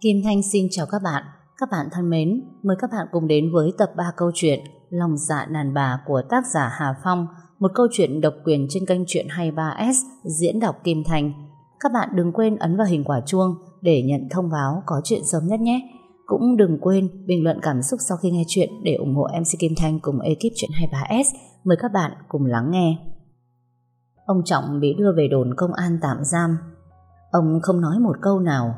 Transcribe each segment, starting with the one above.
Kim Thanh xin chào các bạn. Các bạn thân mến, mời các bạn cùng đến với tập 3 câu chuyện Lòng dạ đàn bà của tác giả Hà Phong, một câu chuyện độc quyền trên kênh truyện 23S diễn đọc Kim Thanh. Các bạn đừng quên ấn vào hình quả chuông để nhận thông báo có chuyện sớm nhất nhé. Cũng đừng quên bình luận cảm xúc sau khi nghe chuyện để ủng hộ MC Kim Thanh cùng ekip truyện 23S. Mời các bạn cùng lắng nghe. Ông Trọng bị đưa về đồn công an tạm giam. Ông không nói một câu nào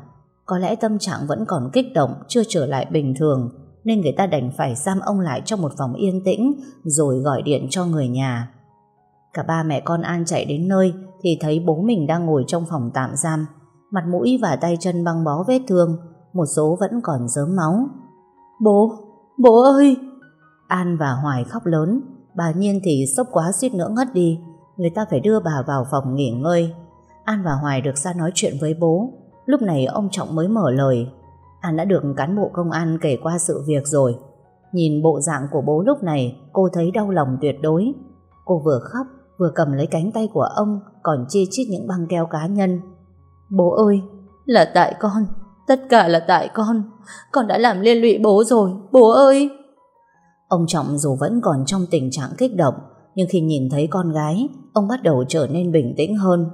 có lẽ tâm trạng vẫn còn kích động Chưa trở lại bình thường Nên người ta đành phải giam ông lại trong một phòng yên tĩnh Rồi gọi điện cho người nhà. Cả ba mẹ con An chạy đến nơi Thì thấy bố mình đang ngồi trong phòng tạm giam. Mặt mũi và tay chân băng bó vết thương Một số vẫn còn dớm máu. Bố, bố ơi! An và Hoài khóc lớn. Bà Nhiên thì sốc quá suýt nữa ngất đi Người ta phải đưa bà vào phòng nghỉ ngơi. An và Hoài được ra nói chuyện với bố. Lúc này ông Trọng mới mở lời. An đã được cán bộ công an kể qua sự việc rồi. Nhìn bộ dạng của bố lúc này, Cô thấy đau lòng tuyệt đối. Cô vừa khóc, vừa cầm lấy cánh tay của ông, Còn chi chít những băng keo cá nhân. Bố ơi, Là tại con, Tất cả là tại con. Con đã làm liên lụy bố rồi, Bố ơi. Ông Trọng dù vẫn còn trong tình trạng kích động, Nhưng khi nhìn thấy con gái, Ông bắt đầu trở nên bình tĩnh hơn.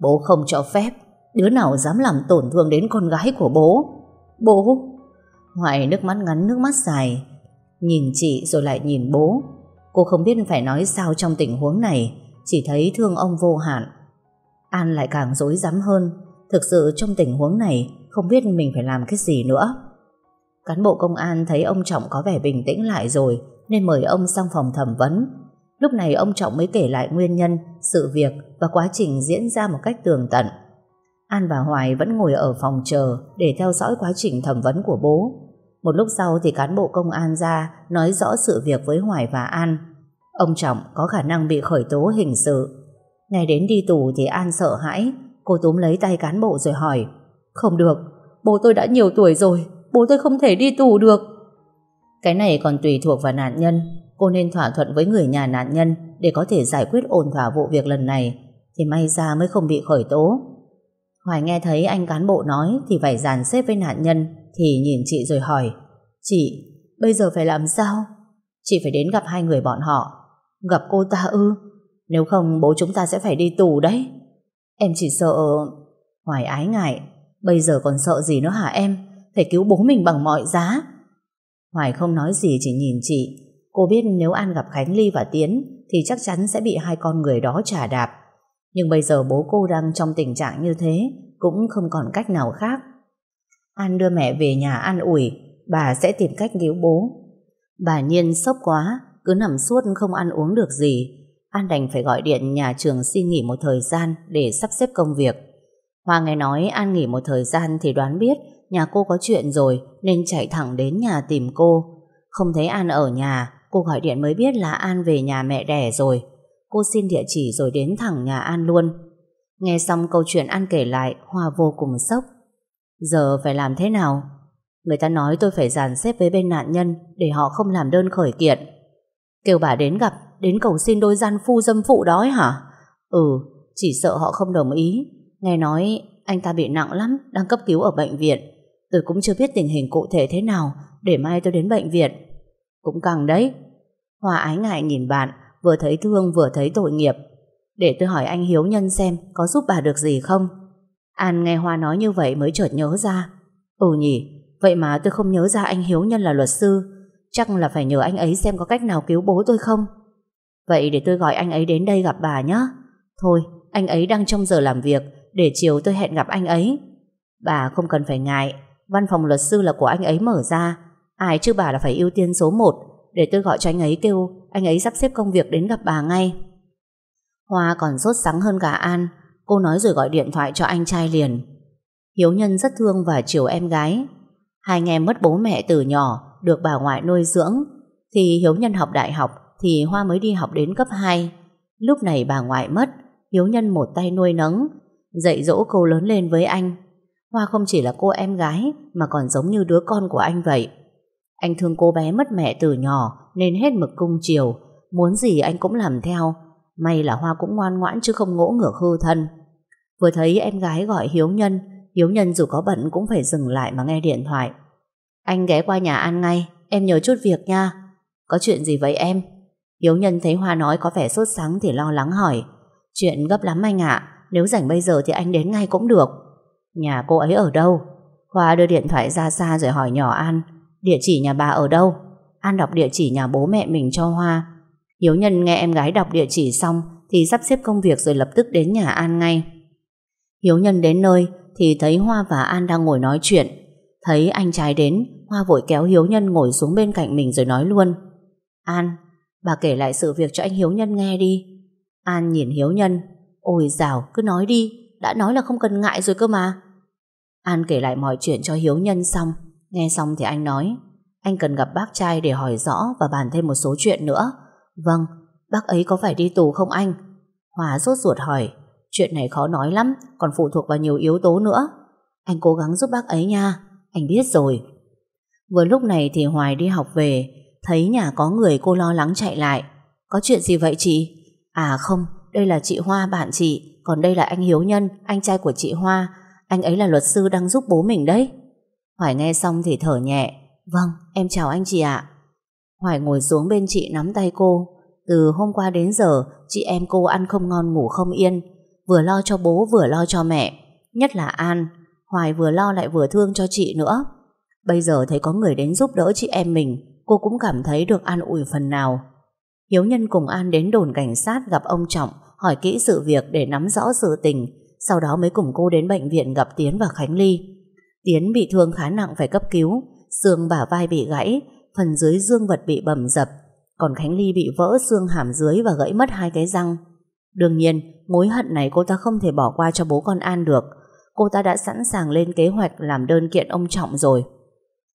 Bố không cho phép Đứa nào dám làm tổn thương đến con gái của bố? Bố? Hoài nước mắt ngắn, nước mắt dài. Nhìn chị rồi lại nhìn bố. Cô không biết phải nói sao trong tình huống này. Chỉ thấy thương ông vô hạn. An lại càng dối rắm hơn. Thực sự trong tình huống này, Không biết mình phải làm cái gì nữa. Cán bộ công an thấy ông Trọng có vẻ bình tĩnh lại rồi, Nên mời ông sang phòng thẩm vấn. Lúc này ông Trọng mới kể lại nguyên nhân, Sự việc và quá trình diễn ra một cách tường tận. An và Hoài vẫn ngồi ở phòng chờ để theo dõi quá trình thẩm vấn của bố. Một lúc sau thì cán bộ công an ra nói rõ sự việc với Hoài và An. Ông Trọng có khả năng bị khởi tố hình sự. Ngày đến đi tù thì An sợ hãi, cô túm lấy tay cán bộ rồi hỏi Không được, bố tôi đã nhiều tuổi rồi, bố tôi không thể đi tù được. Cái này còn tùy thuộc vào nạn nhân, cô nên thỏa thuận với người nhà nạn nhân để có thể giải quyết ổn thỏa vụ việc lần này, thì may ra mới không bị khởi tố. Hoài nghe thấy anh cán bộ nói thì phải dàn xếp với nạn nhân thì nhìn chị rồi hỏi Chị, bây giờ phải làm sao? Chị phải đến gặp hai người bọn họ. Gặp cô ta ư? Nếu không bố chúng ta sẽ phải đi tù đấy. Em chỉ sợ Hoài ái ngại Bây giờ còn sợ gì nữa hả em? Phải cứu bố mình bằng mọi giá. Hoài không nói gì chỉ nhìn chị. Cô biết nếu An gặp Khánh Ly và Tiến Thì chắc chắn sẽ bị hai con người đó trả đạp nhưng bây giờ bố cô đang trong tình trạng như thế cũng không còn cách nào khác. An đưa mẹ về nhà an ủi, bà sẽ tìm cách cứu bố. Bà Nhiên sốc quá, cứ nằm suốt không ăn uống được gì. An đành phải gọi điện nhà trường xin nghỉ một thời gian để sắp xếp công việc. Hoa nghe nói An nghỉ một thời gian thì đoán biết nhà cô có chuyện rồi nên chạy thẳng đến nhà tìm cô. Không thấy An ở nhà, cô gọi điện mới biết là An về nhà mẹ đẻ rồi. Cô xin địa chỉ rồi đến thẳng nhà An luôn. Nghe xong câu chuyện An kể lại, Hoa vô cùng sốc. Giờ phải làm thế nào? Người ta nói tôi phải dàn xếp với bên nạn nhân để họ không làm đơn khởi kiện. Kêu bà đến gặp, đến cầu xin đôi gian phu dâm phụ đó ấy hả? Ừ, chỉ sợ họ không đồng ý. Nghe nói anh ta bị nặng lắm, đang cấp cứu ở bệnh viện. Tôi cũng chưa biết tình hình cụ thể thế nào để mai tôi đến bệnh viện. Cũng căng đấy. Hoa ái ngại nhìn bạn, vừa thấy thương vừa thấy tội nghiệp. Để tôi hỏi anh Hiếu Nhân xem có giúp bà được gì không? An nghe Hoa nói như vậy mới chợt nhớ ra. Ừ nhỉ, vậy mà tôi không nhớ ra anh Hiếu Nhân là luật sư. Chắc là phải nhờ anh ấy xem có cách nào cứu bố tôi không? Vậy để tôi gọi anh ấy đến đây gặp bà nhé. Thôi, anh ấy đang trong giờ làm việc, để chiều tôi hẹn gặp anh ấy. Bà không cần phải ngại, văn phòng luật sư là của anh ấy mở ra. Ai chứ bà là phải ưu tiên số 1, để tôi gọi cho anh ấy kêu anh ấy sắp xếp công việc đến gặp bà ngay. Hoa còn sốt sắng hơn cả An, cô nói rồi gọi điện thoại cho anh trai liền. Hiếu Nhân rất thương và chiều em gái. Hai anh em mất bố mẹ từ nhỏ, được bà ngoại nuôi dưỡng. Thì Hiếu Nhân học đại học, thì Hoa mới đi học đến cấp 2. Lúc này bà ngoại mất, Hiếu Nhân một tay nuôi nấng, dạy dỗ cô lớn lên với anh. Hoa không chỉ là cô em gái, mà còn giống như đứa con của anh vậy. Anh thương cô bé mất mẹ từ nhỏ nên hết mực cung chiều, muốn gì anh cũng làm theo. May là Hoa cũng ngoan ngoãn chứ không ngỗ ngược hư thân. Vừa thấy em gái gọi Hiếu Nhân, Hiếu Nhân dù có bận cũng phải dừng lại mà nghe điện thoại. Anh ghé qua nhà An ngay, em nhớ chút việc nha. Có chuyện gì vậy em? Hiếu Nhân thấy Hoa nói có vẻ sốt sáng thì lo lắng hỏi. Chuyện gấp lắm anh ạ, nếu rảnh bây giờ thì anh đến ngay cũng được. Nhà cô ấy ở đâu? Hoa đưa điện thoại ra xa rồi hỏi nhỏ An. Địa chỉ nhà bà ở đâu? An đọc địa chỉ nhà bố mẹ mình cho Hoa. Hiếu Nhân nghe em gái đọc địa chỉ xong thì sắp xếp công việc rồi lập tức đến nhà An ngay. Hiếu Nhân đến nơi thì thấy Hoa và An đang ngồi nói chuyện. Thấy anh trai đến, Hoa vội kéo Hiếu Nhân ngồi xuống bên cạnh mình rồi nói luôn. An, bà kể lại sự việc cho anh Hiếu Nhân nghe đi. An nhìn Hiếu Nhân. Ôi dào, cứ nói đi, đã nói là không cần ngại rồi cơ mà. An kể lại mọi chuyện cho Hiếu Nhân xong. Nghe xong thì anh nói, anh cần gặp bác trai để hỏi rõ và bàn thêm một số chuyện nữa. Vâng, bác ấy có phải đi tù không anh? Hòa rốt ruột hỏi, chuyện này khó nói lắm, còn phụ thuộc vào nhiều yếu tố nữa. Anh cố gắng giúp bác ấy nha, anh biết rồi. Vừa lúc này thì Hoài đi học về, thấy nhà có người cô lo lắng chạy lại. Có chuyện gì vậy chị? À không, đây là chị Hoa bạn chị, còn đây là anh Hiếu Nhân, anh trai của chị Hoa. Anh ấy là luật sư đang giúp bố mình đấy. Hoài nghe xong thì thở nhẹ. Vâng, em chào anh chị ạ. Hoài ngồi xuống bên chị nắm tay cô. Từ hôm qua đến giờ, chị em cô ăn không ngon ngủ không yên. Vừa lo cho bố vừa lo cho mẹ. Nhất là An. Hoài vừa lo lại vừa thương cho chị nữa. Bây giờ thấy có người đến giúp đỡ chị em mình, cô cũng cảm thấy được an ủi phần nào. Hiếu Nhân cùng An đến đồn cảnh sát gặp ông Trọng, hỏi kỹ sự việc để nắm rõ sự tình, sau đó mới cùng cô đến bệnh viện gặp Tiến và Khánh Ly. Tiến bị thương khá nặng phải cấp cứu, xương bả vai bị gãy, phần dưới dương vật bị bầm dập, còn Khánh Ly bị vỡ xương hàm dưới và gãy mất hai cái răng. Đương nhiên, mối hận này cô ta không thể bỏ qua cho bố con An được. Cô ta đã sẵn sàng lên kế hoạch làm đơn kiện ông Trọng rồi.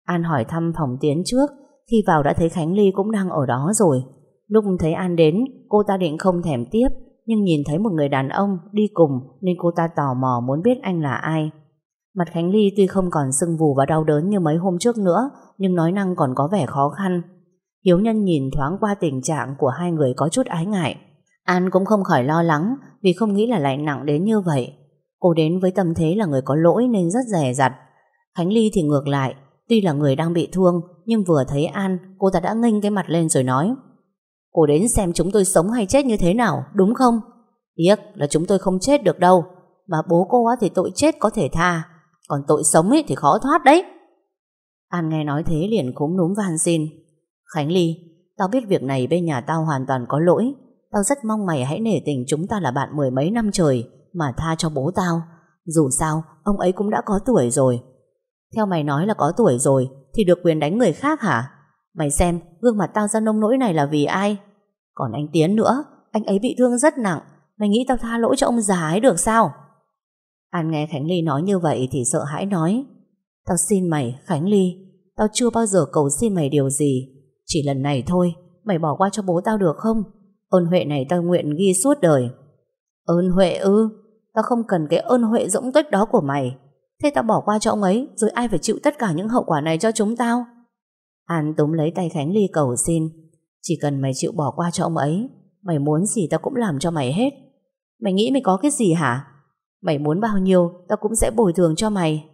An hỏi thăm phòng Tiến trước, khi vào đã thấy Khánh Ly cũng đang ở đó rồi. Lúc thấy An đến, cô ta định không thèm tiếp, nhưng nhìn thấy một người đàn ông đi cùng nên cô ta tò mò muốn biết anh là ai. Mặt Khánh Ly tuy không còn sưng vù và đau đớn như mấy hôm trước nữa, nhưng nói năng còn có vẻ khó khăn. Hiếu Nhân nhìn thoáng qua tình trạng của hai người có chút ái ngại. An cũng không khỏi lo lắng vì không nghĩ là lại nặng đến như vậy. Cô đến với tâm thế là người có lỗi nên rất rẻ rặt. Khánh Ly thì ngược lại, tuy là người đang bị thương nhưng vừa thấy An, cô ta đã nghênh cái mặt lên rồi nói Cô đến xem chúng tôi sống hay chết như thế nào, đúng không? Tiếc là chúng tôi không chết được đâu, mà bố cô thì tội chết có thể tha, còn tội sống ấy thì khó thoát đấy. An nghe nói thế liền cúm núm van xin. Khánh Ly, tao biết việc này bên nhà tao hoàn toàn có lỗi. Tao rất mong mày hãy nể tình chúng ta là bạn mười mấy năm trời mà tha cho bố tao. Dù sao, ông ấy cũng đã có tuổi rồi. Theo mày nói là có tuổi rồi thì được quyền đánh người khác hả? Mày xem, gương mặt tao ra nông nỗi này là vì ai? Còn anh Tiến nữa, anh ấy bị thương rất nặng. Mày nghĩ tao tha lỗi cho ông già ấy được sao? An nghe Khánh Ly nói như vậy thì sợ hãi nói Tao xin mày, Khánh Ly Tao chưa bao giờ cầu xin mày điều gì. Chỉ lần này thôi Mày bỏ qua cho bố tao được không? Ơn huệ này tao nguyện ghi suốt đời. Ơn huệ ư? Tao không cần cái ơn huệ dũng tuếch đó của mày. Thế tao bỏ qua cho ông ấy Rồi ai phải chịu tất cả những hậu quả này cho chúng tao? An túm lấy tay Khánh Ly cầu xin Chỉ cần mày chịu bỏ qua cho ông ấy Mày muốn gì tao cũng làm cho mày hết. Mày nghĩ mày có cái gì hả? Mày muốn bao nhiêu, Tao cũng sẽ bồi thường cho mày.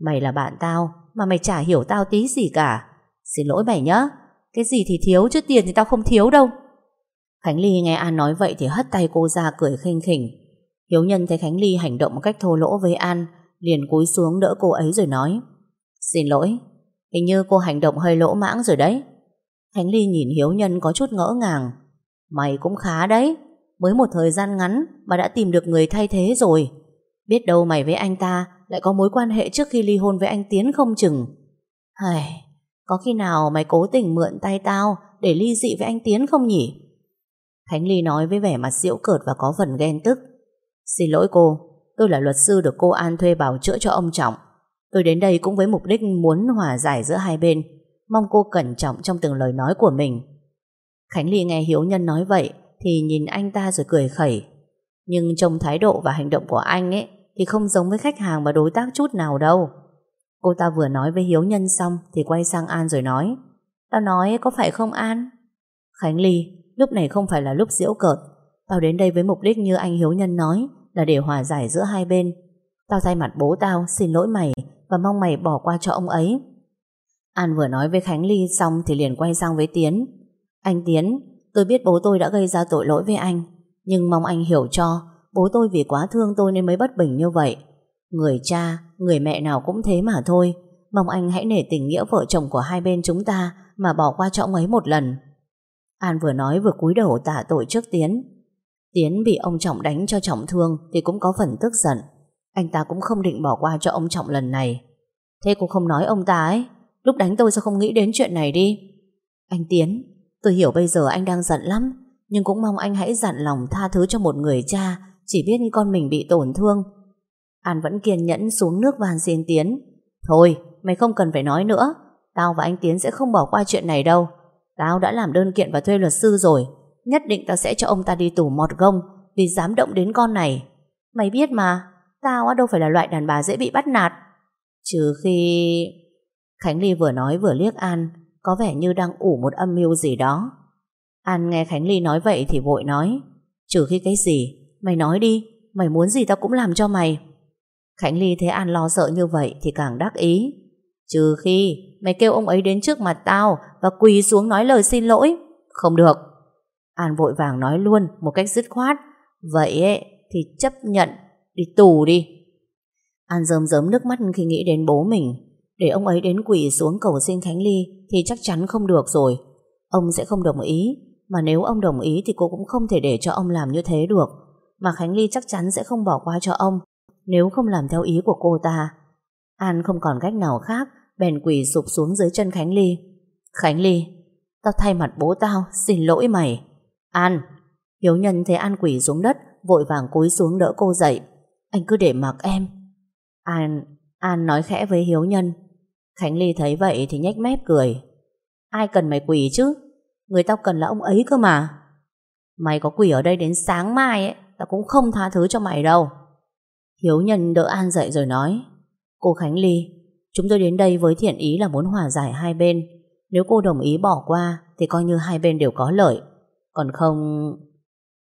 Mày là bạn tao, Mà mày chả hiểu tao tí gì cả. Xin lỗi mày nhá, Cái gì thì thiếu chứ tiền thì tao không thiếu đâu. Khánh Ly nghe An nói vậy Thì hất tay cô ra cười khinh khỉnh. Hiếu nhân thấy Khánh Ly hành động một cách thô lỗ với An, Liền cúi xuống đỡ cô ấy rồi nói, Xin lỗi, Hình như cô hành động hơi lỗ mãng rồi đấy. Khánh Ly nhìn Hiếu nhân có chút ngỡ ngàng, Mày cũng khá đấy, Mới một thời gian ngắn Mà đã tìm được người thay thế rồi. Biết đâu mày với anh ta lại có mối quan hệ trước khi ly hôn với anh Tiến không chừng. Hầy, có khi nào mày cố tình mượn tay tao để ly dị với anh Tiến không nhỉ? Khánh Ly nói với vẻ mặt diễu cợt và có phần ghen tức. Xin lỗi cô, tôi là luật sư được cô An thuê bảo chữa cho ông Trọng. Tôi đến đây cũng với mục đích muốn hòa giải giữa hai bên. Mong cô cẩn trọng trong từng lời nói của mình. Khánh Ly nghe Hiếu Nhân nói vậy thì nhìn anh ta rồi cười khẩy. Nhưng trong thái độ và hành động của anh ấy thì không giống với khách hàng và đối tác chút nào đâu. Cô ta vừa nói với Hiếu Nhân xong thì quay sang An rồi nói Tao nói có phải không An? Khánh Ly, lúc này không phải là lúc diễu cợt. Tao đến đây với mục đích như anh Hiếu Nhân nói là để hòa giải giữa hai bên. Tao thay mặt bố tao xin lỗi mày và mong mày bỏ qua cho ông ấy. An vừa nói với Khánh Ly xong thì liền quay sang với Tiến. Anh Tiến, tôi biết bố tôi đã gây ra tội lỗi với anh, nhưng mong anh hiểu cho, bố tôi vì quá thương tôi nên mới bất bình như vậy. Người cha, người mẹ nào cũng thế mà thôi. Mong anh hãy nể tình nghĩa vợ chồng của hai bên chúng ta mà bỏ qua cho ông ấy một lần. An vừa nói vừa cúi đầu tạ tội trước Tiến. Tiến bị ông Trọng đánh cho trọng thương thì cũng có phần tức giận. Anh ta cũng không định bỏ qua cho ông Trọng lần này. Thế cô không nói ông ta ấy, lúc đánh tôi sao không nghĩ đến chuyện này đi? Anh Tiến, tôi hiểu bây giờ anh đang giận lắm, nhưng cũng mong anh hãy dặn lòng tha thứ cho một người cha chỉ biết con mình bị tổn thương. An vẫn kiên nhẫn xuống nước van xin Tiến. Thôi, mày không cần phải nói nữa. Tao và anh Tiến sẽ không bỏ qua chuyện này đâu. Tao đã làm đơn kiện và thuê luật sư rồi. Nhất định tao sẽ cho ông ta đi tù mọt gông vì dám động đến con này. Mày biết mà, tao đâu phải là loại đàn bà dễ bị bắt nạt. Trừ khi... Khánh Ly vừa nói vừa liếc An, có vẻ như đang ủ một âm mưu gì đó. An nghe Khánh Ly nói vậy thì vội nói, trừ khi cái gì, mày nói đi, mày muốn gì tao cũng làm cho mày. Khánh Ly thấy An lo sợ như vậy thì càng đắc ý. Trừ khi mày kêu ông ấy đến trước mặt tao và quỳ xuống nói lời xin lỗi. Không được. An vội vàng nói luôn một cách dứt khoát. Vậy ấy, thì chấp nhận đi tù đi. An rơm rớm nước mắt khi nghĩ đến bố mình. Để ông ấy đến quỳ xuống cầu xin Khánh Ly thì chắc chắn không được rồi. Ông sẽ không đồng ý. Mà nếu ông đồng ý thì cô cũng không thể để cho ông làm như thế được. Mà Khánh Ly chắc chắn sẽ không bỏ qua cho ông nếu không làm theo ý của cô ta. An không còn cách nào khác bèn quỳ sụp xuống dưới chân Khánh Ly. Khánh Ly, tao thay mặt bố tao, xin lỗi mày. An, Hiếu Nhân thấy An quỳ xuống đất, vội vàng cúi xuống đỡ cô dậy. Anh cứ để mặc em. An, An nói khẽ với Hiếu Nhân. Khánh Ly thấy vậy thì nhếch mép cười. Ai cần mày quỳ chứ? Người tao cần là ông ấy cơ mà. Mày có quỳ ở đây đến sáng mai ấy, tao cũng không tha thứ cho mày đâu. Hiếu Nhân đỡ An dậy rồi nói. Cô Khánh Ly, chúng tôi đến đây với thiện ý là muốn hòa giải hai bên. Nếu cô đồng ý bỏ qua thì coi như hai bên đều có lợi. Còn không...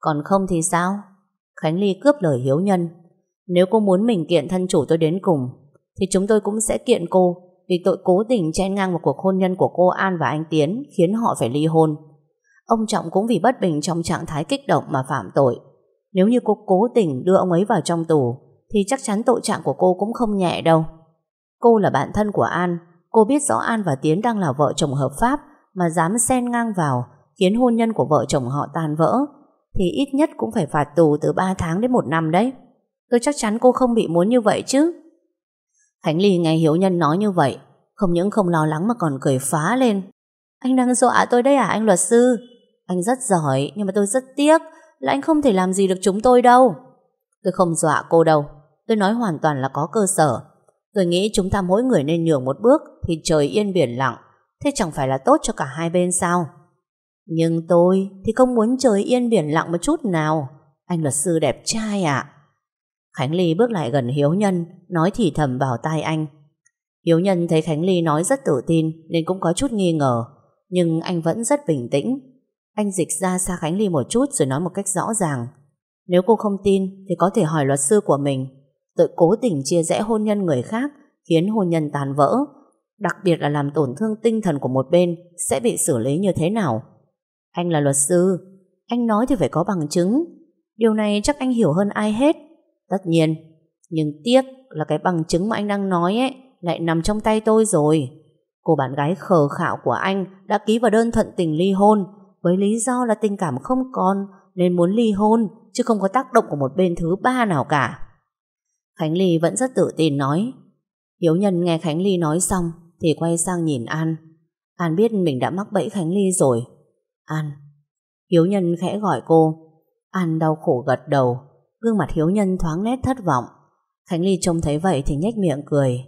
Còn không thì sao? Khánh Ly cướp lời Hiếu Nhân. Nếu cô muốn mình kiện thân chủ tôi đến cùng thì chúng tôi cũng sẽ kiện cô vì tội cố tình chen ngang một cuộc hôn nhân của cô An và anh Tiến khiến họ phải ly hôn. Ông Trọng cũng vì bất bình trong trạng thái kích động mà phạm tội. Nếu như cô cố tình đưa ông ấy vào trong tù thì chắc chắn tội trạng của cô cũng không nhẹ đâu. Cô là bạn thân của An, cô biết rõ An và Tiến đang là vợ chồng hợp pháp mà dám xen ngang vào khiến hôn nhân của vợ chồng họ tan vỡ thì ít nhất cũng phải phạt tù từ 3 tháng đến 1 năm đấy. Tôi chắc chắn cô không bị muốn như vậy chứ. Khánh Ly nghe Hiếu Nhân nói như vậy, không những không lo lắng mà còn cười phá lên. Anh đang dọa tôi đấy à anh luật sư? Anh rất giỏi nhưng mà tôi rất tiếc là anh không thể làm gì được chúng tôi đâu. Tôi không dọa cô đâu, tôi nói hoàn toàn là có cơ sở. Tôi nghĩ chúng ta mỗi người nên nhường một bước thì trời yên biển lặng, thế chẳng phải là tốt cho cả hai bên sao? Nhưng tôi thì không muốn trời yên biển lặng một chút nào. Anh luật sư đẹp trai ạ. Khánh Ly bước lại gần Hiếu Nhân, nói thì thầm vào tai anh. Hiếu Nhân thấy Khánh Ly nói rất tự tin nên cũng có chút nghi ngờ, nhưng anh vẫn rất bình tĩnh. Anh dịch ra xa Khánh Ly một chút rồi nói một cách rõ ràng. Nếu cô không tin thì có thể hỏi luật sư của mình. Tội cố tình chia rẽ hôn nhân người khác khiến hôn nhân tàn vỡ, đặc biệt là làm tổn thương tinh thần của một bên sẽ bị xử lý như thế nào. Anh là luật sư, anh nói thì phải có bằng chứng. Điều này chắc anh hiểu hơn ai hết. Tất nhiên, nhưng tiếc là cái bằng chứng mà anh đang nói ấy lại nằm trong tay tôi rồi. Cô bạn gái khờ khạo của anh đã ký vào đơn thuận tình ly hôn với lý do là tình cảm không còn nên muốn ly hôn chứ không có tác động của một bên thứ ba nào cả. Khánh Ly vẫn rất tự tin nói. Hiếu Nhân nghe Khánh Ly nói xong thì quay sang nhìn An. An biết mình đã mắc bẫy Khánh Ly rồi. An. Hiếu Nhân khẽ gọi cô. An đau khổ gật đầu. Gương mặt Hiếu Nhân thoáng nét thất vọng. Khánh Ly trông thấy vậy thì nhếch miệng cười.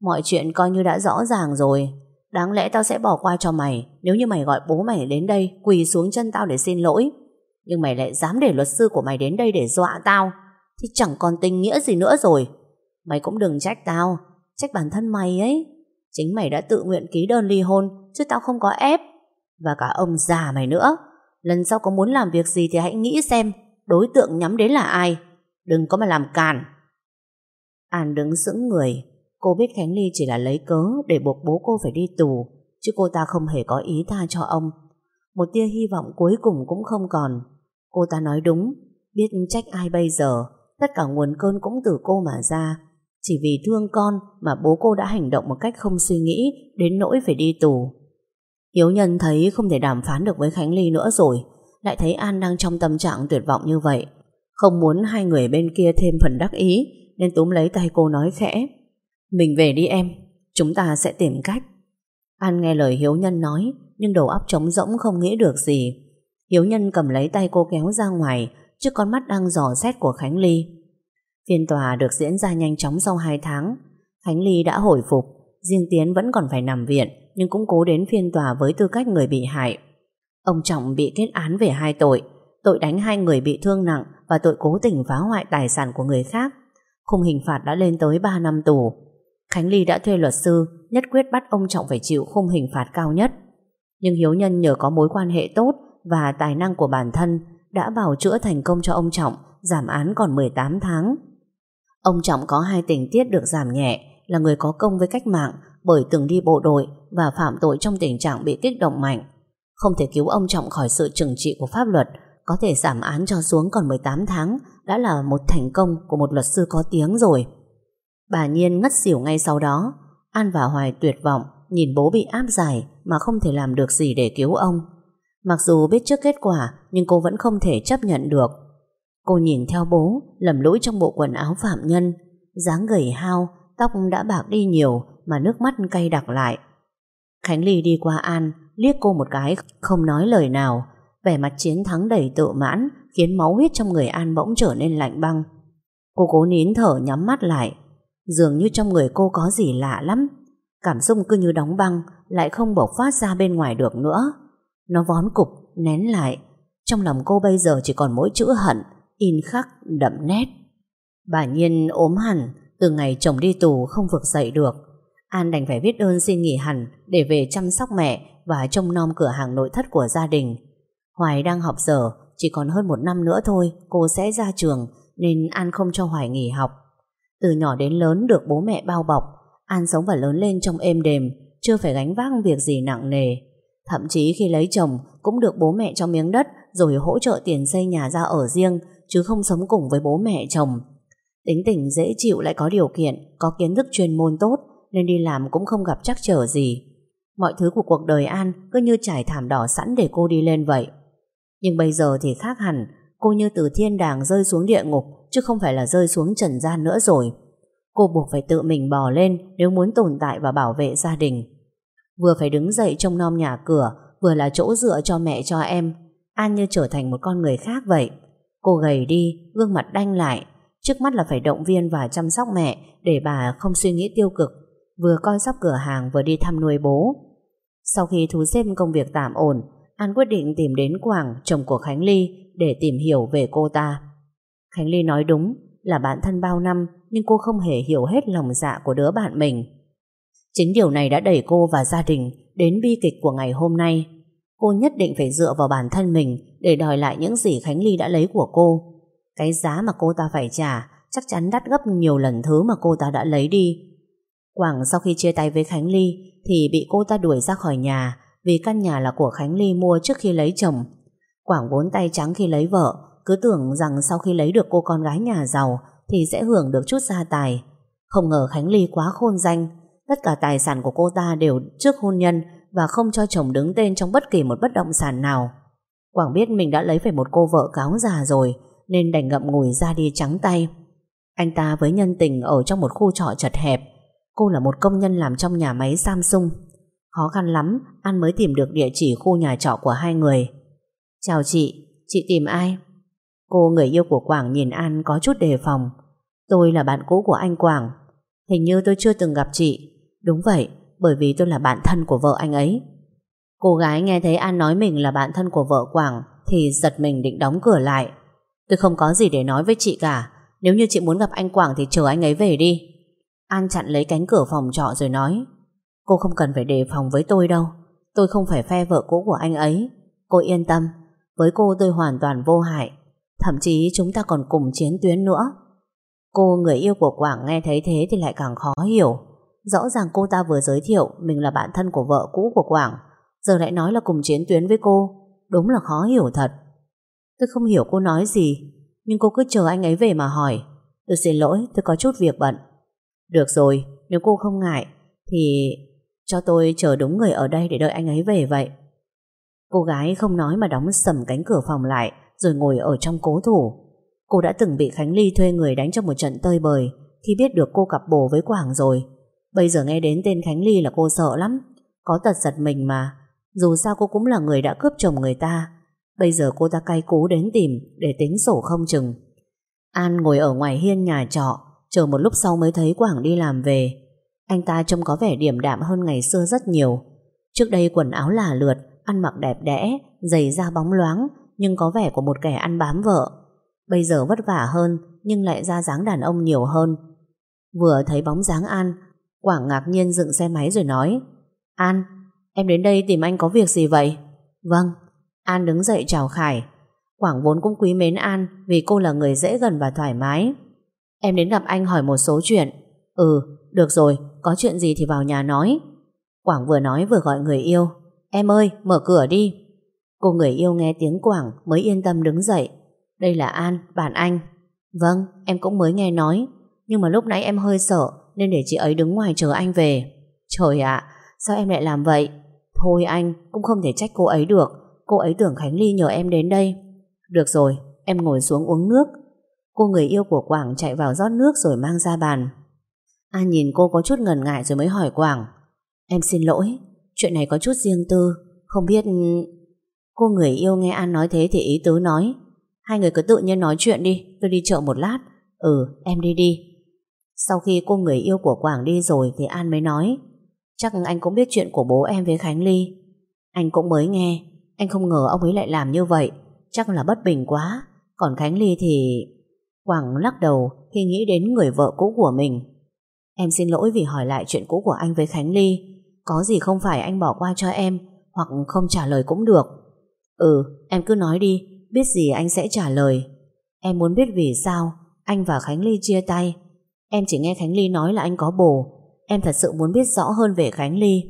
Mọi chuyện coi như đã rõ ràng rồi. Đáng lẽ tao sẽ bỏ qua cho mày nếu như mày gọi bố mày đến đây quỳ xuống chân tao để xin lỗi. Nhưng mày lại dám để luật sư của mày đến đây để dọa tao thì chẳng còn tình nghĩa gì nữa rồi. Mày cũng đừng trách tao, trách bản thân mày ấy. Chính mày đã tự nguyện ký đơn ly hôn chứ tao không có ép. Và cả ông già mày nữa. Lần sau có muốn làm việc gì thì hãy nghĩ xem đối tượng nhắm đến là ai. Đừng có mà làm càn. An đứng sững người. Cô biết Khánh Ly chỉ là lấy cớ để buộc bố cô phải đi tù, chứ cô ta không hề có ý tha cho ông. Một tia hy vọng cuối cùng cũng không còn. Cô ta nói đúng, biết trách ai bây giờ, tất cả nguồn cơn cũng từ cô mà ra. Chỉ vì thương con mà bố cô đã hành động một cách không suy nghĩ đến nỗi phải đi tù. Hiếu Nhân thấy không thể đàm phán được với Khánh Ly nữa rồi, lại thấy An đang trong tâm trạng tuyệt vọng như vậy. Không muốn hai người bên kia thêm phần đắc ý, nên túm lấy tay cô nói khẽ. Mình về đi em, chúng ta sẽ tìm cách. An nghe lời Hiếu Nhân nói, nhưng đầu óc trống rỗng không nghĩ được gì. Hiếu Nhân cầm lấy tay cô kéo ra ngoài, trước con mắt đang dò xét của Khánh Ly. Phiên tòa được diễn ra nhanh chóng sau 2 tháng. Khánh Ly đã hồi phục, riêng Tiến vẫn còn phải nằm viện, nhưng cũng cố đến phiên tòa với tư cách người bị hại. Ông Trọng bị kết án về hai tội, tội đánh hai người bị thương nặng và tội cố tình phá hoại tài sản của người khác. Khung hình phạt đã lên tới 3 năm tù. Khánh Ly đã thuê luật sư nhất quyết bắt ông Trọng phải chịu khung hình phạt cao nhất. Nhưng Hiếu Nhân nhờ có mối quan hệ tốt và tài năng của bản thân đã bảo chữa thành công cho ông Trọng giảm án còn 18 tháng. Ông Trọng có hai tình tiết được giảm nhẹ là người có công với cách mạng bởi từng đi bộ đội và phạm tội trong tình trạng bị kích động mạnh. Không thể cứu ông Trọng khỏi sự trừng trị của pháp luật có thể giảm án cho xuống còn 18 tháng đã là một thành công của một luật sư có tiếng rồi. Bà Nhiên ngất xỉu ngay sau đó. An và Hoài tuyệt vọng, nhìn bố bị áp giải mà không thể làm được gì để cứu ông. Mặc dù biết trước kết quả, nhưng cô vẫn không thể chấp nhận được. Cô nhìn theo bố, lầm lũi trong bộ quần áo phạm nhân dáng gầy hao, tóc đã bạc đi nhiều mà nước mắt cay đặc lại. Khánh Ly đi qua An liếc cô một cái không nói lời nào vẻ mặt chiến thắng đầy tự mãn khiến máu huyết trong người An bỗng trở nên lạnh băng. Cô cố nín thở nhắm mắt lại dường như trong người cô có gì lạ lắm cảm xúc cứ như đóng băng lại không bộc phát ra bên ngoài được nữa. Nó vón cục, nén lại trong lòng cô bây giờ chỉ còn mỗi chữ hận in khắc đậm nét. Bà Nhiên ốm hẳn từ ngày chồng đi tù không vực dậy được An đành phải viết đơn xin nghỉ hẳn để về chăm sóc mẹ và trông nom cửa hàng nội thất của gia đình. Hoài đang học giờ, chỉ còn hơn một năm nữa thôi cô sẽ ra trường nên An không cho Hoài nghỉ học. Từ nhỏ đến lớn được bố mẹ bao bọc, An sống và lớn lên trong êm đềm, chưa phải gánh vác việc gì nặng nề. Thậm chí khi lấy chồng cũng được bố mẹ cho miếng đất rồi hỗ trợ tiền xây nhà ra ở riêng chứ không sống cùng với bố mẹ chồng. Tính tình dễ chịu lại có điều kiện, có kiến thức chuyên môn tốt nên đi làm cũng không gặp trắc trở gì. Mọi thứ của cuộc đời An cứ như trải thảm đỏ sẵn để cô đi lên vậy. Nhưng bây giờ thì khác hẳn, cô như từ thiên đàng rơi xuống địa ngục chứ không phải là rơi xuống trần gian nữa rồi. Cô buộc phải tự mình bò lên nếu muốn tồn tại và bảo vệ gia đình. Vừa phải đứng dậy trông nom nhà cửa, vừa là chỗ dựa cho mẹ cho em. An như trở thành một con người khác vậy. Cô gầy đi, gương mặt đanh lại. Trước mắt là phải động viên và chăm sóc mẹ để bà không suy nghĩ tiêu cực vừa coi sóc cửa hàng vừa đi thăm nuôi bố. Sau khi thú xếp công việc tạm ổn, An quyết định tìm đến Quảng, chồng của Khánh Ly, để tìm hiểu về cô ta. Khánh Ly nói đúng, là bạn thân bao năm, nhưng cô không hề hiểu hết lòng dạ của đứa bạn mình. Chính điều này đã đẩy cô và gia đình đến bi kịch của ngày hôm nay. Cô nhất định phải dựa vào bản thân mình để đòi lại những gì Khánh Ly đã lấy của cô. Cái giá mà cô ta phải trả chắc chắn đắt gấp nhiều lần thứ mà cô ta đã lấy đi. Quảng sau khi chia tay với Khánh Ly thì bị cô ta đuổi ra khỏi nhà vì căn nhà là của Khánh Ly mua trước khi lấy chồng. Quảng vốn tay trắng khi lấy vợ, cứ tưởng rằng sau khi lấy được cô con gái nhà giàu thì sẽ hưởng được chút gia tài. Không ngờ Khánh Ly quá khôn danh, tất cả tài sản của cô ta đều trước hôn nhân và không cho chồng đứng tên trong bất kỳ một bất động sản nào. Quảng biết mình đã lấy phải một cô vợ cáo già rồi nên đành ngậm ngùi ra đi trắng tay. Anh ta với nhân tình ở trong một khu trọ chật hẹp Cô là một công nhân làm trong nhà máy Samsung. Khó khăn lắm, An mới tìm được địa chỉ khu nhà trọ của hai người. Chào chị Chị tìm ai? Cô người yêu của Quảng nhìn An có chút đề phòng. Tôi là bạn cũ của anh Quảng. Hình như tôi chưa từng gặp chị. Đúng vậy, Bởi vì tôi là bạn thân của vợ anh ấy. Cô gái nghe thấy An nói mình là bạn thân của vợ Quảng Thì giật mình định đóng cửa lại. Tôi không có gì để nói với chị cả. Nếu như chị muốn gặp anh Quảng thì chờ anh ấy về đi. An chặn lấy cánh cửa phòng trọ rồi nói Cô không cần phải đề phòng với tôi đâu Tôi không phải phe vợ cũ của anh ấy Cô yên tâm Với cô tôi hoàn toàn vô hại Thậm chí chúng ta còn cùng chiến tuyến nữa Cô người yêu của Quảng nghe thấy thế thì lại càng khó hiểu. Rõ ràng cô ta vừa giới thiệu mình là bạn thân của vợ cũ của Quảng, giờ lại nói là cùng chiến tuyến với cô. Đúng là khó hiểu thật. Tôi không hiểu cô nói gì, nhưng cô cứ chờ anh ấy về mà hỏi. Tôi xin lỗi, tôi có chút việc bận. Được rồi, nếu cô không ngại, thì cho tôi chờ đúng người ở đây để đợi anh ấy về vậy. Cô gái không nói mà đóng sầm cánh cửa phòng lại, rồi ngồi ở trong cố thủ. Cô đã từng bị Khánh Ly thuê người đánh trong một trận tơi bời khi biết được cô cặp bồ với Quảng rồi. Bây giờ nghe đến tên Khánh Ly là cô sợ lắm. Có tật giật mình mà. Dù sao cô cũng là người đã cướp chồng người ta. Bây giờ cô ta cay cú đến tìm để tính sổ không chừng. An ngồi ở ngoài hiên nhà trọ, chờ một lúc sau mới thấy Quảng đi làm về. Anh ta trông có vẻ điềm đạm hơn ngày xưa rất nhiều. Trước đây quần áo là lượt, ăn mặc đẹp đẽ, giày da bóng loáng, nhưng có vẻ của một kẻ ăn bám vợ. Bây giờ vất vả hơn, nhưng lại ra dáng đàn ông nhiều hơn. Vừa thấy bóng dáng An, Quảng ngạc nhiên dựng xe máy rồi nói An, em đến đây tìm anh có việc gì vậy? Vâng, An đứng dậy chào Khải. Quảng vốn cũng quý mến An vì cô là người dễ gần và thoải mái. Em đến gặp anh hỏi một số chuyện. Ừ, được rồi, có chuyện gì thì vào nhà nói. Quảng vừa nói vừa gọi người yêu. Em ơi, mở cửa đi. Cô người yêu nghe tiếng Quảng mới yên tâm đứng dậy. Đây là An, bạn anh. Vâng, em cũng mới nghe nói. Nhưng mà lúc nãy em hơi sợ nên để chị ấy đứng ngoài chờ anh về. Trời ạ, sao em lại làm vậy? Thôi anh, cũng không thể trách cô ấy được. Cô ấy tưởng Khánh Ly nhờ em đến đây. Được rồi, em ngồi xuống uống nước. Cô người yêu của Quảng chạy vào rót nước rồi mang ra bàn. An nhìn cô có chút ngần ngại rồi mới hỏi Quảng. Em xin lỗi, chuyện này có chút riêng tư, không biết... Cô người yêu nghe An nói thế thì ý tứ nói. Hai người cứ tự nhiên nói chuyện đi, tôi đi chợ một lát. Ừ, em đi đi. Sau khi cô người yêu của Quảng đi rồi thì An mới nói Chắc anh cũng biết chuyện của bố em với Khánh Ly Anh cũng mới nghe Anh không ngờ ông ấy lại làm như vậy Chắc là bất bình quá Còn Khánh Ly thì... Quảng lắc đầu khi nghĩ đến người vợ cũ của mình. Em xin lỗi vì hỏi lại chuyện cũ của anh với Khánh Ly. Có gì không phải anh bỏ qua cho em Hoặc không trả lời cũng được. Ừ, em cứ nói đi Biết gì anh sẽ trả lời. Em muốn biết vì sao Anh và Khánh Ly chia tay. Em chỉ nghe Khánh Ly nói là anh có bồ. Em thật sự muốn biết rõ hơn về Khánh Ly.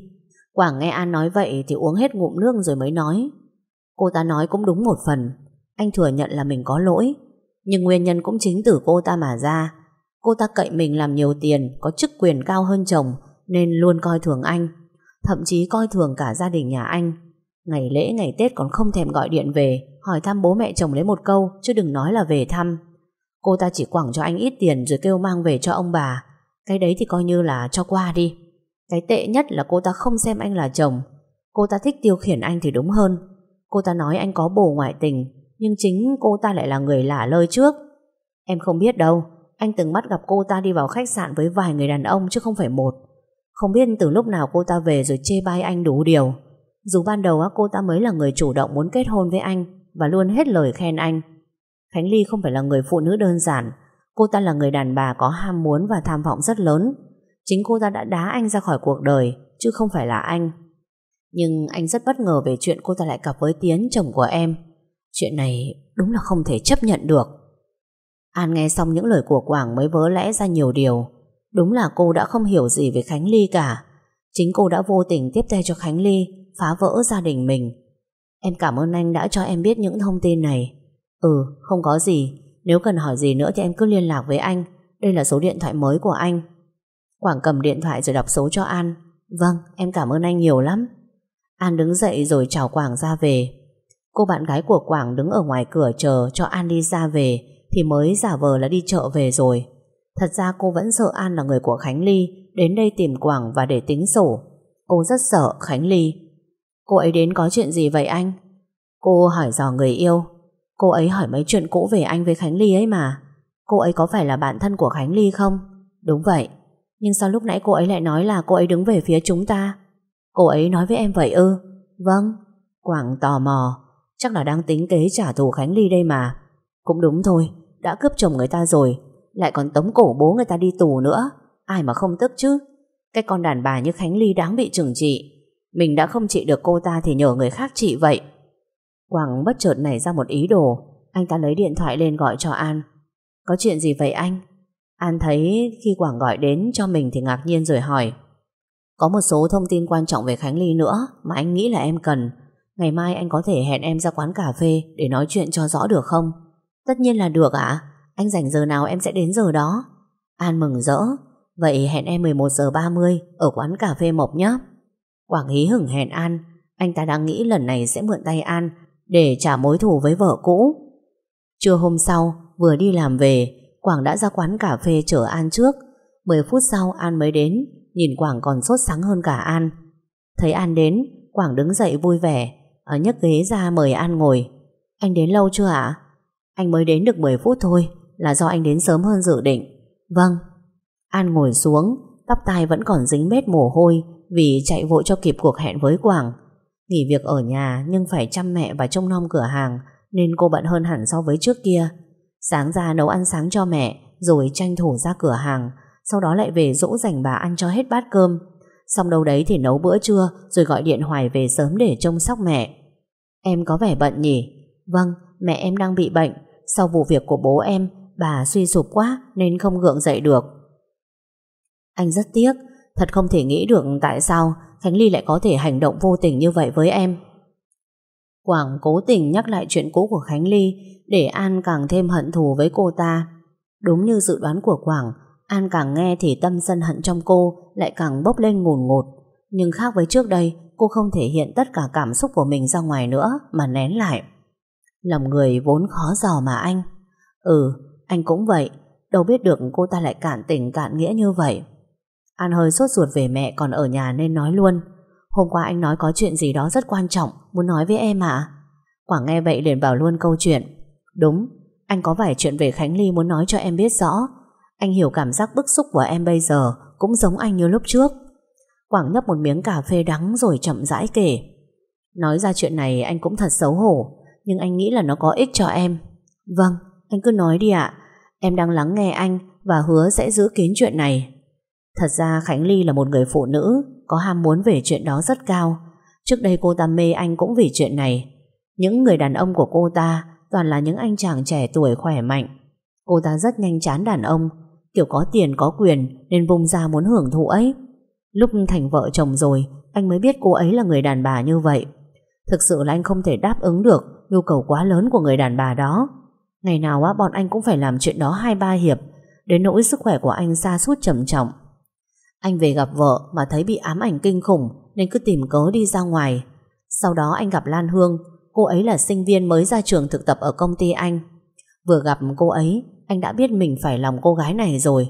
Quảng nghe An nói vậy Thì uống hết ngụm nước rồi mới nói. Cô ta nói cũng đúng một phần. Anh thừa nhận là mình có lỗi. Nhưng nguyên nhân cũng chính từ cô ta mà ra Cô ta cậy mình làm nhiều tiền Có chức quyền cao hơn chồng Nên luôn coi thường anh Thậm chí coi thường cả gia đình nhà anh Ngày lễ ngày Tết còn không thèm gọi điện về Hỏi thăm bố mẹ chồng lấy một câu Chứ đừng nói là về thăm Cô ta chỉ quẳng cho anh ít tiền rồi kêu mang về cho ông bà. Cái đấy thì coi như là cho qua đi. Cái tệ nhất là cô ta không xem anh là chồng. Cô ta thích tiêu khiển anh thì đúng hơn. Cô ta nói anh có bồ ngoại tình, nhưng chính cô ta lại là người lả lơi trước. Em không biết đâu, anh từng bắt gặp cô ta đi vào khách sạn với vài người đàn ông chứ không phải một. Không biết từ lúc nào cô ta về rồi chê bai anh đủ điều. Dù ban đầu cô ta mới là người chủ động muốn kết hôn với anh và luôn hết lời khen anh. Khánh Ly không phải là người phụ nữ đơn giản Cô ta là người đàn bà có ham muốn và tham vọng rất lớn Chính cô ta đã đá anh ra khỏi cuộc đời Chứ không phải là anh Nhưng anh rất bất ngờ về chuyện cô ta lại cặp với Tiến chồng của em Chuyện này đúng là không thể chấp nhận được An nghe xong những lời của Quảng mới vỡ lẽ ra nhiều điều Đúng là cô đã không hiểu gì về Khánh Ly cả Chính cô đã vô tình tiếp tay cho Khánh Ly Phá vỡ gia đình mình Em cảm ơn anh đã cho em biết những thông tin này Ừ, không có gì. Nếu cần hỏi gì nữa thì em cứ liên lạc với anh. Đây là số điện thoại mới của anh. Quảng cầm điện thoại rồi đọc số cho An. Vâng, em cảm ơn anh nhiều lắm. An đứng dậy rồi chào Quảng ra về. Cô bạn gái của Quảng đứng ở ngoài cửa chờ cho An đi ra về, thì mới giả vờ là đi chợ về rồi. Thật ra cô vẫn sợ An là người của Khánh Ly, đến đây tìm Quảng và để tính sổ. Cô rất sợ Khánh Ly. Cô ấy đến có chuyện gì vậy anh? Cô hỏi dò người yêu Cô ấy hỏi mấy chuyện cũ về anh với Khánh Ly ấy mà Cô ấy có phải là bạn thân của Khánh Ly không? Đúng vậy Nhưng sao lúc nãy cô ấy lại nói là cô ấy đứng về phía chúng ta Cô ấy nói với em vậy ư Vâng Quảng tò mò Chắc là đang tính kế trả thù Khánh Ly đây mà. Cũng đúng thôi, Đã cướp chồng người ta rồi, Lại còn tống cổ bố người ta đi tù nữa. Ai mà không tức chứ? Cái con đàn bà như Khánh Ly đáng bị trừng trị. Mình đã không trị được cô ta thì nhờ người khác trị vậy. Quảng bất chợt nảy ra một ý đồ. Anh ta lấy điện thoại lên gọi cho An. Có chuyện gì vậy anh? An thấy khi Quảng gọi đến cho mình thì ngạc nhiên rồi hỏi. Có một số thông tin quan trọng về Khánh Ly nữa mà anh nghĩ là em cần. Ngày mai anh có thể hẹn em ra quán cà phê để nói chuyện cho rõ được không? Tất nhiên là được ạ Anh rảnh giờ nào em sẽ đến giờ đó An mừng rỡ Vậy hẹn em 11 giờ 30 ở quán cà phê Mộc nhé Quảng hí hửng hẹn An Anh ta đang nghĩ lần này sẽ mượn tay An để trả mối thù với vợ cũ. Trưa hôm sau, vừa đi làm về, Quảng đã ra quán cà phê chở An trước. 10 phút sau An mới đến, nhìn Quảng còn sốt sáng hơn cả An. Thấy An đến, Quảng đứng dậy vui vẻ, Ờ, nhấc ghế ra mời An ngồi. Anh đến lâu chưa ạ? Anh mới đến được 10 phút thôi, là do anh đến sớm hơn dự định. Vâng. An ngồi xuống, tóc tai vẫn còn dính mết mồ hôi vì chạy vội cho kịp cuộc hẹn với Quảng. Nghỉ việc ở nhà nhưng phải chăm mẹ và trông nom cửa hàng nên cô bận hơn hẳn so với trước kia. Sáng ra nấu ăn sáng cho mẹ rồi tranh thủ ra cửa hàng sau đó lại về dỗ dành bà ăn cho hết bát cơm. Xong đâu đấy thì nấu bữa trưa rồi gọi điện Hoài về sớm để trông sóc mẹ. Em có vẻ bận nhỉ? Vâng, mẹ em đang bị bệnh. Sau vụ việc của bố em, bà suy sụp quá nên không gượng dậy được. Anh rất tiếc, thật không thể nghĩ được tại sao Khánh Ly lại có thể hành động vô tình như vậy với em. Quảng cố tình nhắc lại chuyện cũ của Khánh Ly để An càng thêm hận thù với cô ta. Đúng như dự đoán của Quảng, An càng nghe thì tâm sân hận trong cô lại càng bốc lên ngùn ngụt. Nhưng khác với trước đây, cô không thể hiện tất cả cảm xúc của mình ra ngoài nữa mà nén lại. Lòng người vốn khó dò mà anh. Ừ, anh cũng vậy. Đâu biết được cô ta lại cạn tình cạn nghĩa như vậy. An hơi sốt ruột về mẹ còn ở nhà nên nói luôn. Hôm qua anh nói có chuyện gì đó rất quan trọng, muốn nói với em ạ. Quảng nghe vậy liền bảo luôn câu chuyện. Đúng, anh có vài chuyện về Khánh Ly muốn nói cho em biết rõ. Anh hiểu cảm giác bức xúc của em bây giờ cũng giống anh như lúc trước. Quảng nhấp một miếng cà phê đắng rồi chậm rãi kể. Nói ra chuyện này anh cũng thật xấu hổ, nhưng anh nghĩ là nó có ích cho em. Vâng, anh cứ nói đi ạ. Em đang lắng nghe anh và hứa sẽ giữ kín chuyện này. Thật ra Khánh Ly là một người phụ nữ có ham muốn về chuyện đó rất cao. Trước đây cô ta mê anh cũng vì chuyện này. Những người đàn ông của cô ta toàn là những anh chàng trẻ tuổi khỏe mạnh. Cô ta rất nhanh chán đàn ông, kiểu có tiền có quyền nên vùng ra muốn hưởng thụ ấy. Lúc thành vợ chồng rồi, anh mới biết cô ấy là người đàn bà như vậy. Thực sự là anh không thể đáp ứng được nhu cầu quá lớn của người đàn bà đó. Ngày nào á bọn anh cũng phải làm chuyện đó hai ba hiệp, đến nỗi sức khỏe của anh xa suốt trầm trọng. Anh về gặp vợ mà thấy bị ám ảnh kinh khủng nên cứ tìm cớ đi ra ngoài. Sau đó anh gặp Lan Hương, cô ấy là sinh viên mới ra trường thực tập ở công ty anh. Vừa gặp cô ấy, anh đã biết mình phải lòng cô gái này rồi.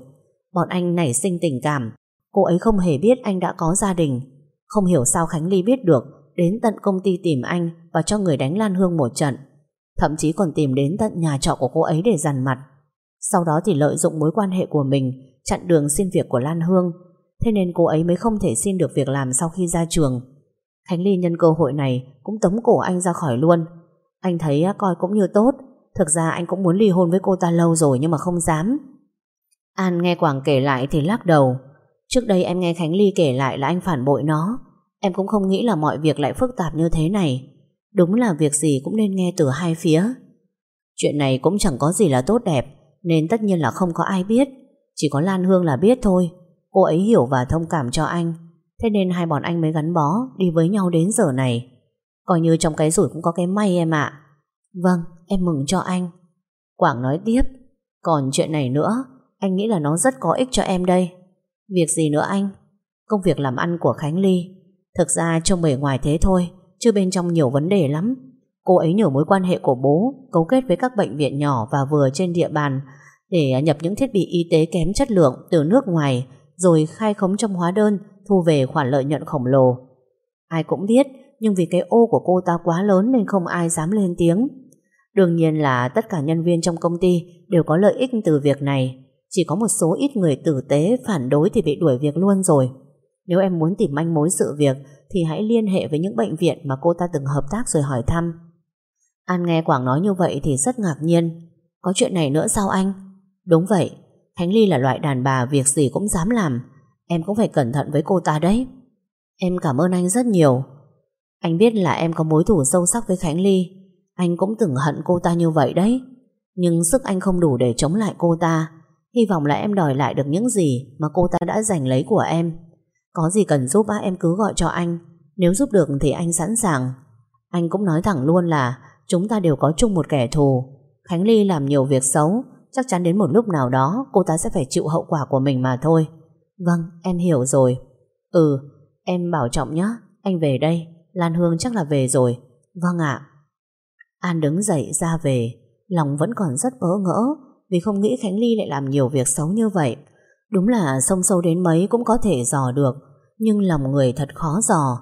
Bọn anh nảy sinh tình cảm. Cô ấy không hề biết anh đã có gia đình. Không hiểu sao Khánh Ly biết được, đến tận công ty tìm anh và cho người đánh Lan Hương một trận. Thậm chí còn tìm đến tận nhà trọ của cô ấy để dằn mặt. Sau đó thì lợi dụng mối quan hệ của mình chặn đường xin việc của Lan Hương Thế nên cô ấy mới không thể xin được việc làm sau khi ra trường Khánh Ly nhân cơ hội này Cũng tống cổ anh ra khỏi luôn Anh thấy coi cũng như tốt Thực ra anh cũng muốn ly hôn với cô ta lâu rồi Nhưng mà không dám An nghe Quảng kể lại thì lắc đầu Trước đây em nghe Khánh Ly kể lại là anh phản bội nó. Em cũng không nghĩ là mọi việc lại phức tạp như thế này. Đúng là việc gì cũng nên nghe từ hai phía. Chuyện này cũng chẳng có gì là tốt đẹp, Nên tất nhiên là không có ai biết. Chỉ có Lan Hương là biết thôi. Cô ấy hiểu và thông cảm cho anh. Thế nên hai bọn anh mới gắn bó, Đi với nhau đến giờ này. Coi như trong cái rủi cũng có cái may em ạ. Vâng em mừng cho anh. Quảng nói tiếp. Còn chuyện này nữa, Anh nghĩ là nó rất có ích cho em đây. Việc gì nữa anh Công việc làm ăn của Khánh Ly Thực ra trông bề ngoài thế thôi Chứ bên trong nhiều vấn đề lắm Cô ấy nhờ mối quan hệ của bố Cấu kết với các bệnh viện nhỏ và vừa trên địa bàn Để nhập những thiết bị y tế kém chất lượng Từ nước ngoài rồi khai khống trong hóa đơn thu về khoản lợi nhuận khổng lồ. Ai cũng biết, nhưng vì cái ô của cô ta quá lớn nên không ai dám lên tiếng. Đương nhiên là tất cả nhân viên trong công ty đều có lợi ích từ việc này. Chỉ có một số ít người tử tế phản đối thì bị đuổi việc luôn rồi. Nếu em muốn tìm manh mối sự việc thì hãy liên hệ với những bệnh viện mà cô ta từng hợp tác rồi hỏi thăm. An nghe Quảng nói như vậy thì rất ngạc nhiên. Có chuyện này nữa sao anh? Đúng vậy, Khánh Ly là loại đàn bà việc gì cũng dám làm Em cũng phải cẩn thận với cô ta đấy Em cảm ơn anh rất nhiều Anh biết là em có mối thù sâu sắc với Khánh Ly Anh cũng từng hận cô ta như vậy đấy Nhưng sức anh không đủ để chống lại cô ta Hy vọng là em đòi lại được những gì Mà cô ta đã giành lấy của em. Có gì cần giúp á em cứ gọi cho anh. Nếu giúp được thì anh sẵn sàng. Anh cũng nói thẳng luôn là Chúng ta đều có chung một kẻ thù. Khánh Ly làm nhiều việc xấu, Chắc chắn đến một lúc nào đó Cô ta sẽ phải chịu hậu quả của mình mà thôi. Vâng em hiểu rồi. Ừ em bảo trọng nhé Anh về đây. Lan Hương chắc là về rồi. Vâng ạ. An đứng dậy ra về, Lòng vẫn còn rất bỡ ngỡ. Vì không nghĩ Khánh Ly lại làm nhiều việc xấu như vậy. Đúng là sông sâu đến mấy Cũng có thể dò được, Nhưng lòng người thật khó dò.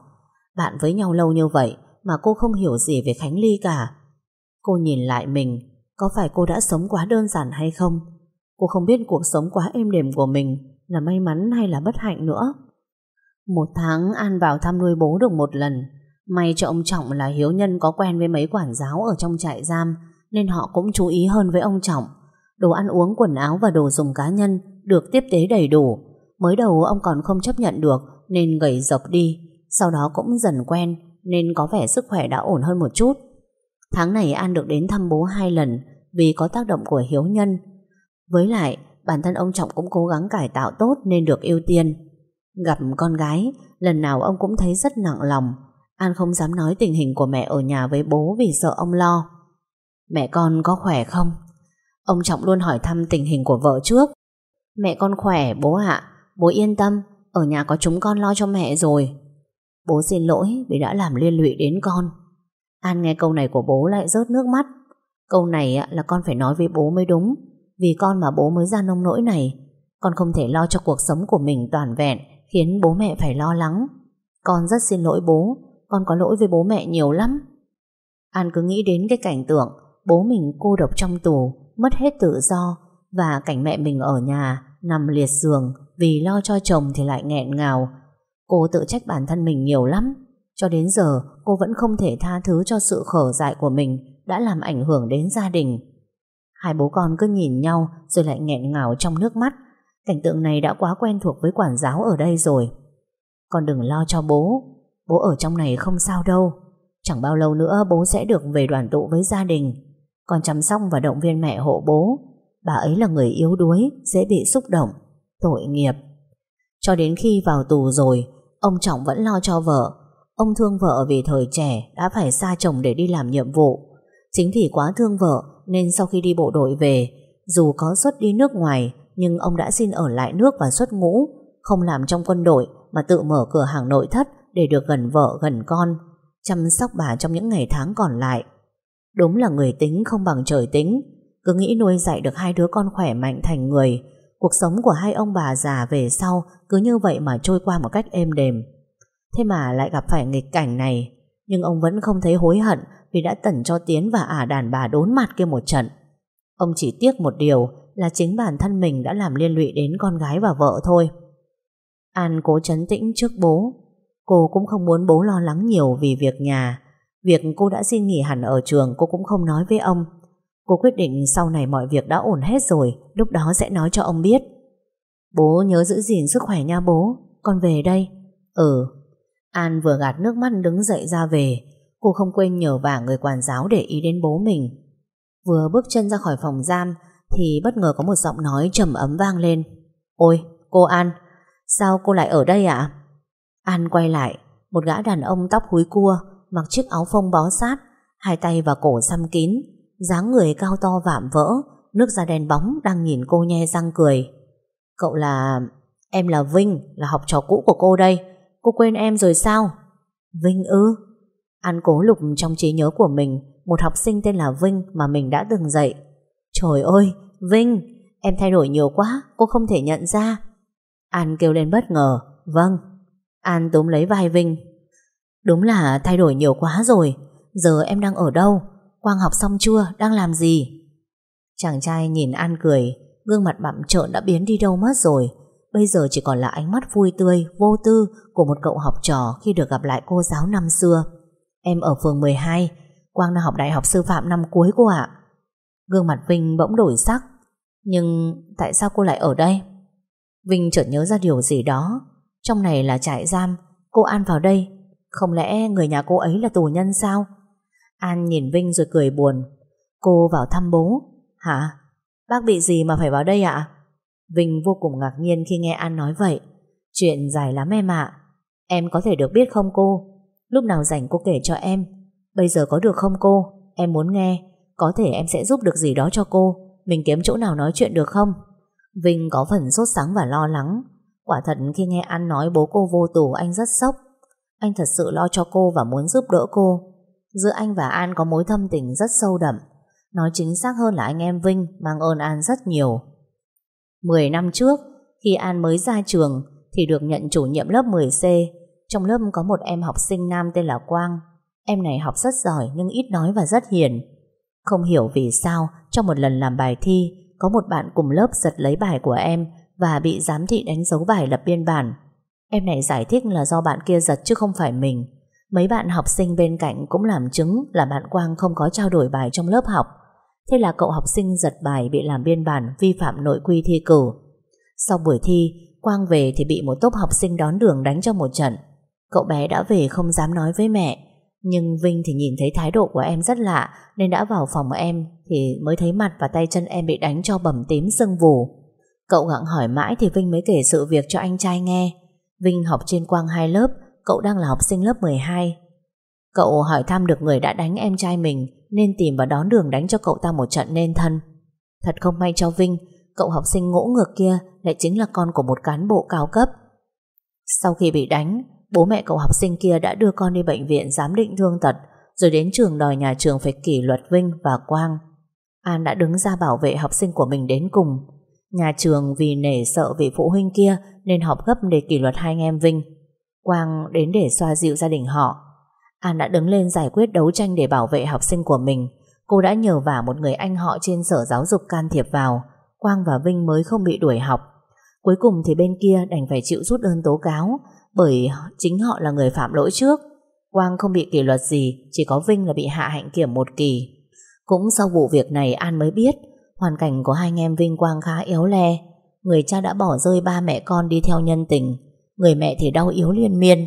Bạn với nhau lâu như vậy Mà cô không hiểu gì về Khánh Ly cả. Cô nhìn lại mình, Có phải cô đã sống quá đơn giản hay không? Cô không biết cuộc sống quá êm đềm của mình Là may mắn hay là bất hạnh nữa. Một tháng An vào thăm nuôi bố được một lần. May cho ông Trọng là hiếu nhân có quen với mấy quản giáo ở trong trại giam, nên họ cũng chú ý hơn với ông Trọng. Đồ ăn uống, quần áo và đồ dùng cá nhân được tiếp tế đầy đủ. Mới đầu ông còn không chấp nhận được nên gầy dọc đi. Sau đó cũng dần quen nên có vẻ sức khỏe đã ổn hơn một chút. Tháng này An được đến thăm bố hai lần vì có tác động của hiếu nhân. Với lại, bản thân ông Trọng cũng cố gắng cải tạo tốt nên được ưu tiên. Gặp con gái, lần nào ông cũng thấy rất nặng lòng An không dám nói tình hình của mẹ ở nhà với bố vì sợ ông lo. Mẹ con có khỏe không? Ông Trọng luôn hỏi thăm tình hình của vợ trước. Mẹ con khỏe bố ạ, bố yên tâm, ở nhà có chúng con lo cho mẹ rồi. Bố xin lỗi vì đã làm liên lụy đến con. An nghe câu này của bố lại rớt nước mắt. Câu này là con phải nói với bố mới đúng, vì con mà bố mới ra nông nỗi này. Con không thể lo cho cuộc sống của mình toàn vẹn, khiến bố mẹ phải lo lắng. Con rất xin lỗi bố, con có lỗi với bố mẹ nhiều lắm An cứ nghĩ đến cái cảnh tượng Bố mình cô độc trong tù Mất hết tự do Và cảnh mẹ mình ở nhà Nằm liệt giường Vì lo cho chồng thì lại nghẹn ngào. Cô tự trách bản thân mình nhiều lắm, Cho đến giờ cô vẫn không thể tha thứ cho sự khở dại của mình Đã làm ảnh hưởng đến gia đình. Hai bố con cứ nhìn nhau Rồi lại nghẹn ngào trong nước mắt. Cảnh tượng này đã quá quen thuộc với quản giáo ở đây rồi. Con đừng lo cho bố Bố ở trong này không sao đâu. Chẳng bao lâu nữa bố sẽ được về đoàn tụ với gia đình. Còn chăm sóc và động viên mẹ hộ bố Bà ấy là người yếu đuối Dễ bị xúc động Tội nghiệp. Cho đến khi vào tù rồi Ông Trọng vẫn lo cho vợ. Ông thương vợ vì thời trẻ Đã phải xa chồng để đi làm nhiệm vụ. Chính vì quá thương vợ Nên sau khi đi bộ đội về Dù có xuất đi nước ngoài Nhưng ông đã xin ở lại nước và xuất ngũ Không làm trong quân đội Mà tự mở cửa hàng nội thất để được gần vợ gần con, chăm sóc bà trong những ngày tháng còn lại. Đúng là người tính không bằng trời tính, cứ nghĩ nuôi dạy được hai đứa con khỏe mạnh thành người, cuộc sống của hai ông bà già về sau cứ như vậy mà trôi qua một cách êm đềm. Thế mà lại gặp phải nghịch cảnh này, nhưng ông vẫn không thấy hối hận vì đã tẩn cho Tiến và ả đàn bà đốn mặt kia một trận. Ông chỉ tiếc một điều là chính bản thân mình đã làm liên lụy đến con gái và vợ thôi. An cố chấn tĩnh trước bố Cô cũng không muốn bố lo lắng nhiều vì việc nhà. Việc cô đã xin nghỉ hẳn ở trường cô cũng không nói với ông. Cô quyết định sau này mọi việc đã ổn hết rồi, lúc đó sẽ nói cho ông biết. Bố nhớ giữ gìn sức khỏe nha bố, con về đây. Ừ. An vừa gạt nước mắt đứng dậy ra về, cô không quên nhờ vả người quản giáo để ý đến bố mình. Vừa bước chân ra khỏi phòng giam thì bất ngờ có một giọng nói trầm ấm vang lên. Ôi, cô An, sao cô lại ở đây ạ? An quay lại, một gã đàn ông tóc húi cua, mặc chiếc áo phông bó sát, hai tay và cổ xăm kín, dáng người cao to vạm vỡ, nước da đen bóng đang nhìn cô nhe răng cười. Cậu là... Em là Vinh, là học trò cũ của cô đây. Cô quên em rồi sao? Vinh ư? An cố lục trong trí nhớ của mình một học sinh tên là Vinh mà mình đã từng dạy. Trời ơi, Vinh, em thay đổi nhiều quá, cô không thể nhận ra. An kêu lên bất ngờ. Vâng, An túm lấy vai Vinh Đúng là thay đổi nhiều quá rồi. Giờ em đang ở đâu? Quang học xong chưa, đang làm gì? Chàng trai nhìn An cười Gương mặt bặm trợn đã biến đi đâu mất rồi. Bây giờ chỉ còn là ánh mắt vui tươi Vô tư của một cậu học trò Khi được gặp lại cô giáo năm xưa. Em ở phường 12 Quang đang học đại học sư phạm năm cuối cô ạ. Gương mặt Vinh bỗng đổi sắc. Nhưng tại sao cô lại ở đây? Vinh chợt nhớ ra điều gì đó. Trong này là trại giam. Cô An vào đây. Không lẽ người nhà cô ấy là tù nhân sao An nhìn Vinh rồi cười buồn Cô vào thăm bố Hả Bác bị gì mà phải vào đây ạ Vinh vô cùng ngạc nhiên khi nghe An nói vậy. Chuyện dài lắm em ạ. Em có thể được biết không cô? Lúc nào rảnh cô kể cho em. Bây giờ có được không cô? Em muốn nghe. Có thể em sẽ giúp được gì đó cho cô. Mình kiếm chỗ nào nói chuyện được không? Vinh có phần sốt sáng và lo lắng. Quả thật khi nghe An nói bố cô vô tù, anh rất sốc. Anh thật sự lo cho cô và muốn giúp đỡ cô. Giữa anh và An có mối thâm tình rất sâu đậm. Nói chính xác hơn là anh em Vinh mang ơn An rất nhiều. 10 năm trước, khi An mới ra trường thì được nhận chủ nhiệm lớp 10C. Trong lớp có một em học sinh nam tên là Quang. Em này học rất giỏi nhưng ít nói và rất hiền. Không hiểu vì sao trong một lần làm bài thi có một bạn cùng lớp giật lấy bài của em và bị giám thị đánh dấu bài lập biên bản. Em này giải thích là do bạn kia giật chứ không phải mình. Mấy bạn học sinh bên cạnh cũng làm chứng là bạn Quang không có trao đổi bài trong lớp học. Thế là cậu học sinh giật bài bị làm biên bản vi phạm nội quy thi cử. Sau buổi thi, Quang về thì bị một tốp học sinh đón đường đánh cho một trận. Cậu bé đã về không dám nói với mẹ. Nhưng Vinh thì nhìn thấy thái độ của em rất lạ nên đã vào phòng em thì mới thấy mặt và tay chân em bị đánh cho bầm tím sưng vù. Cậu gặng hỏi mãi thì Vinh mới kể sự việc cho anh trai nghe. Vinh học trên Quang hai lớp, cậu đang là học sinh lớp 12. Cậu hỏi thăm được người đã đánh em trai mình nên tìm và đón đường đánh cho cậu ta một trận nên thân. Thật không may cho Vinh, cậu học sinh ngỗ ngược kia lại chính là con của một cán bộ cao cấp. Sau khi bị đánh, bố mẹ cậu học sinh kia đã đưa con đi bệnh viện giám định thương tật rồi đến trường đòi nhà trường phải kỷ luật Vinh và Quang. An đã đứng ra bảo vệ học sinh của mình đến cùng. Nhà trường vì nể sợ vị phụ huynh kia nên họp gấp để kỷ luật hai anh em Vinh. Quang đến để xoa dịu gia đình họ. An đã đứng lên giải quyết đấu tranh để bảo vệ học sinh của mình. Cô đã nhờ vả một người anh họ trên sở giáo dục can thiệp vào. Quang và Vinh mới không bị đuổi học. Cuối cùng thì bên kia đành phải chịu rút đơn tố cáo bởi chính họ là người phạm lỗi trước. Quang không bị kỷ luật gì, chỉ có Vinh là bị hạ hạnh kiểm một kỳ. Cũng sau vụ việc này An mới biết hoàn cảnh của hai anh em Vinh Quang khá yếu le. Người cha đã bỏ rơi ba mẹ con đi theo nhân tình, người mẹ thì đau yếu liên miên.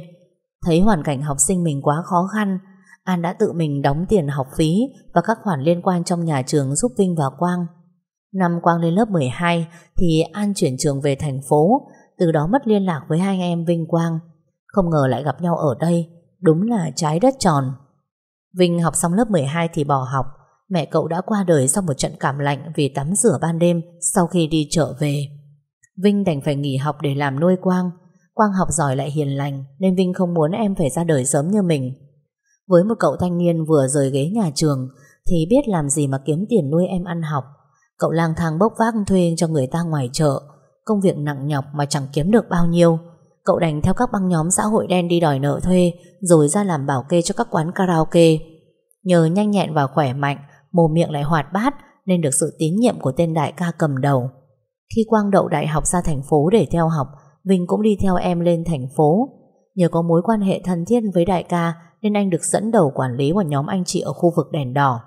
Thấy hoàn cảnh học sinh mình quá khó khăn, An đã tự mình đóng tiền học phí và các khoản liên quan trong nhà trường giúp Vinh và Quang. Năm Quang lên lớp 12 thì An chuyển trường về thành phố, từ đó mất liên lạc với hai anh em Vinh Quang. Không ngờ lại gặp nhau ở đây, đúng là trái đất tròn. Vinh học xong lớp 12 thì bỏ học, mẹ cậu đã qua đời sau một trận cảm lạnh vì tắm rửa ban đêm sau khi đi chợ về. Vinh đành phải nghỉ học để làm nuôi Quang. Quang học giỏi lại hiền lành nên Vinh không muốn em phải ra đời sớm như mình. Với một cậu thanh niên vừa rời ghế nhà trường thì biết làm gì mà kiếm tiền nuôi em ăn học. Cậu lang thang bốc vác thuê cho người ta ngoài chợ. Công việc nặng nhọc mà chẳng kiếm được bao nhiêu. Cậu đành theo các băng nhóm xã hội đen đi đòi nợ thuê, rồi ra làm bảo kê cho các quán karaoke. Nhờ nhanh nhẹn và khỏe mạnh mồm miệng lại hoạt bát nên được sự tín nhiệm của tên đại ca cầm đầu. Khi Quang đậu đại học ra thành phố để theo học, Vinh cũng đi theo em lên thành phố. Nhờ có mối quan hệ thân thiết với đại ca nên anh được dẫn đầu quản lý một nhóm anh chị ở khu vực đèn đỏ.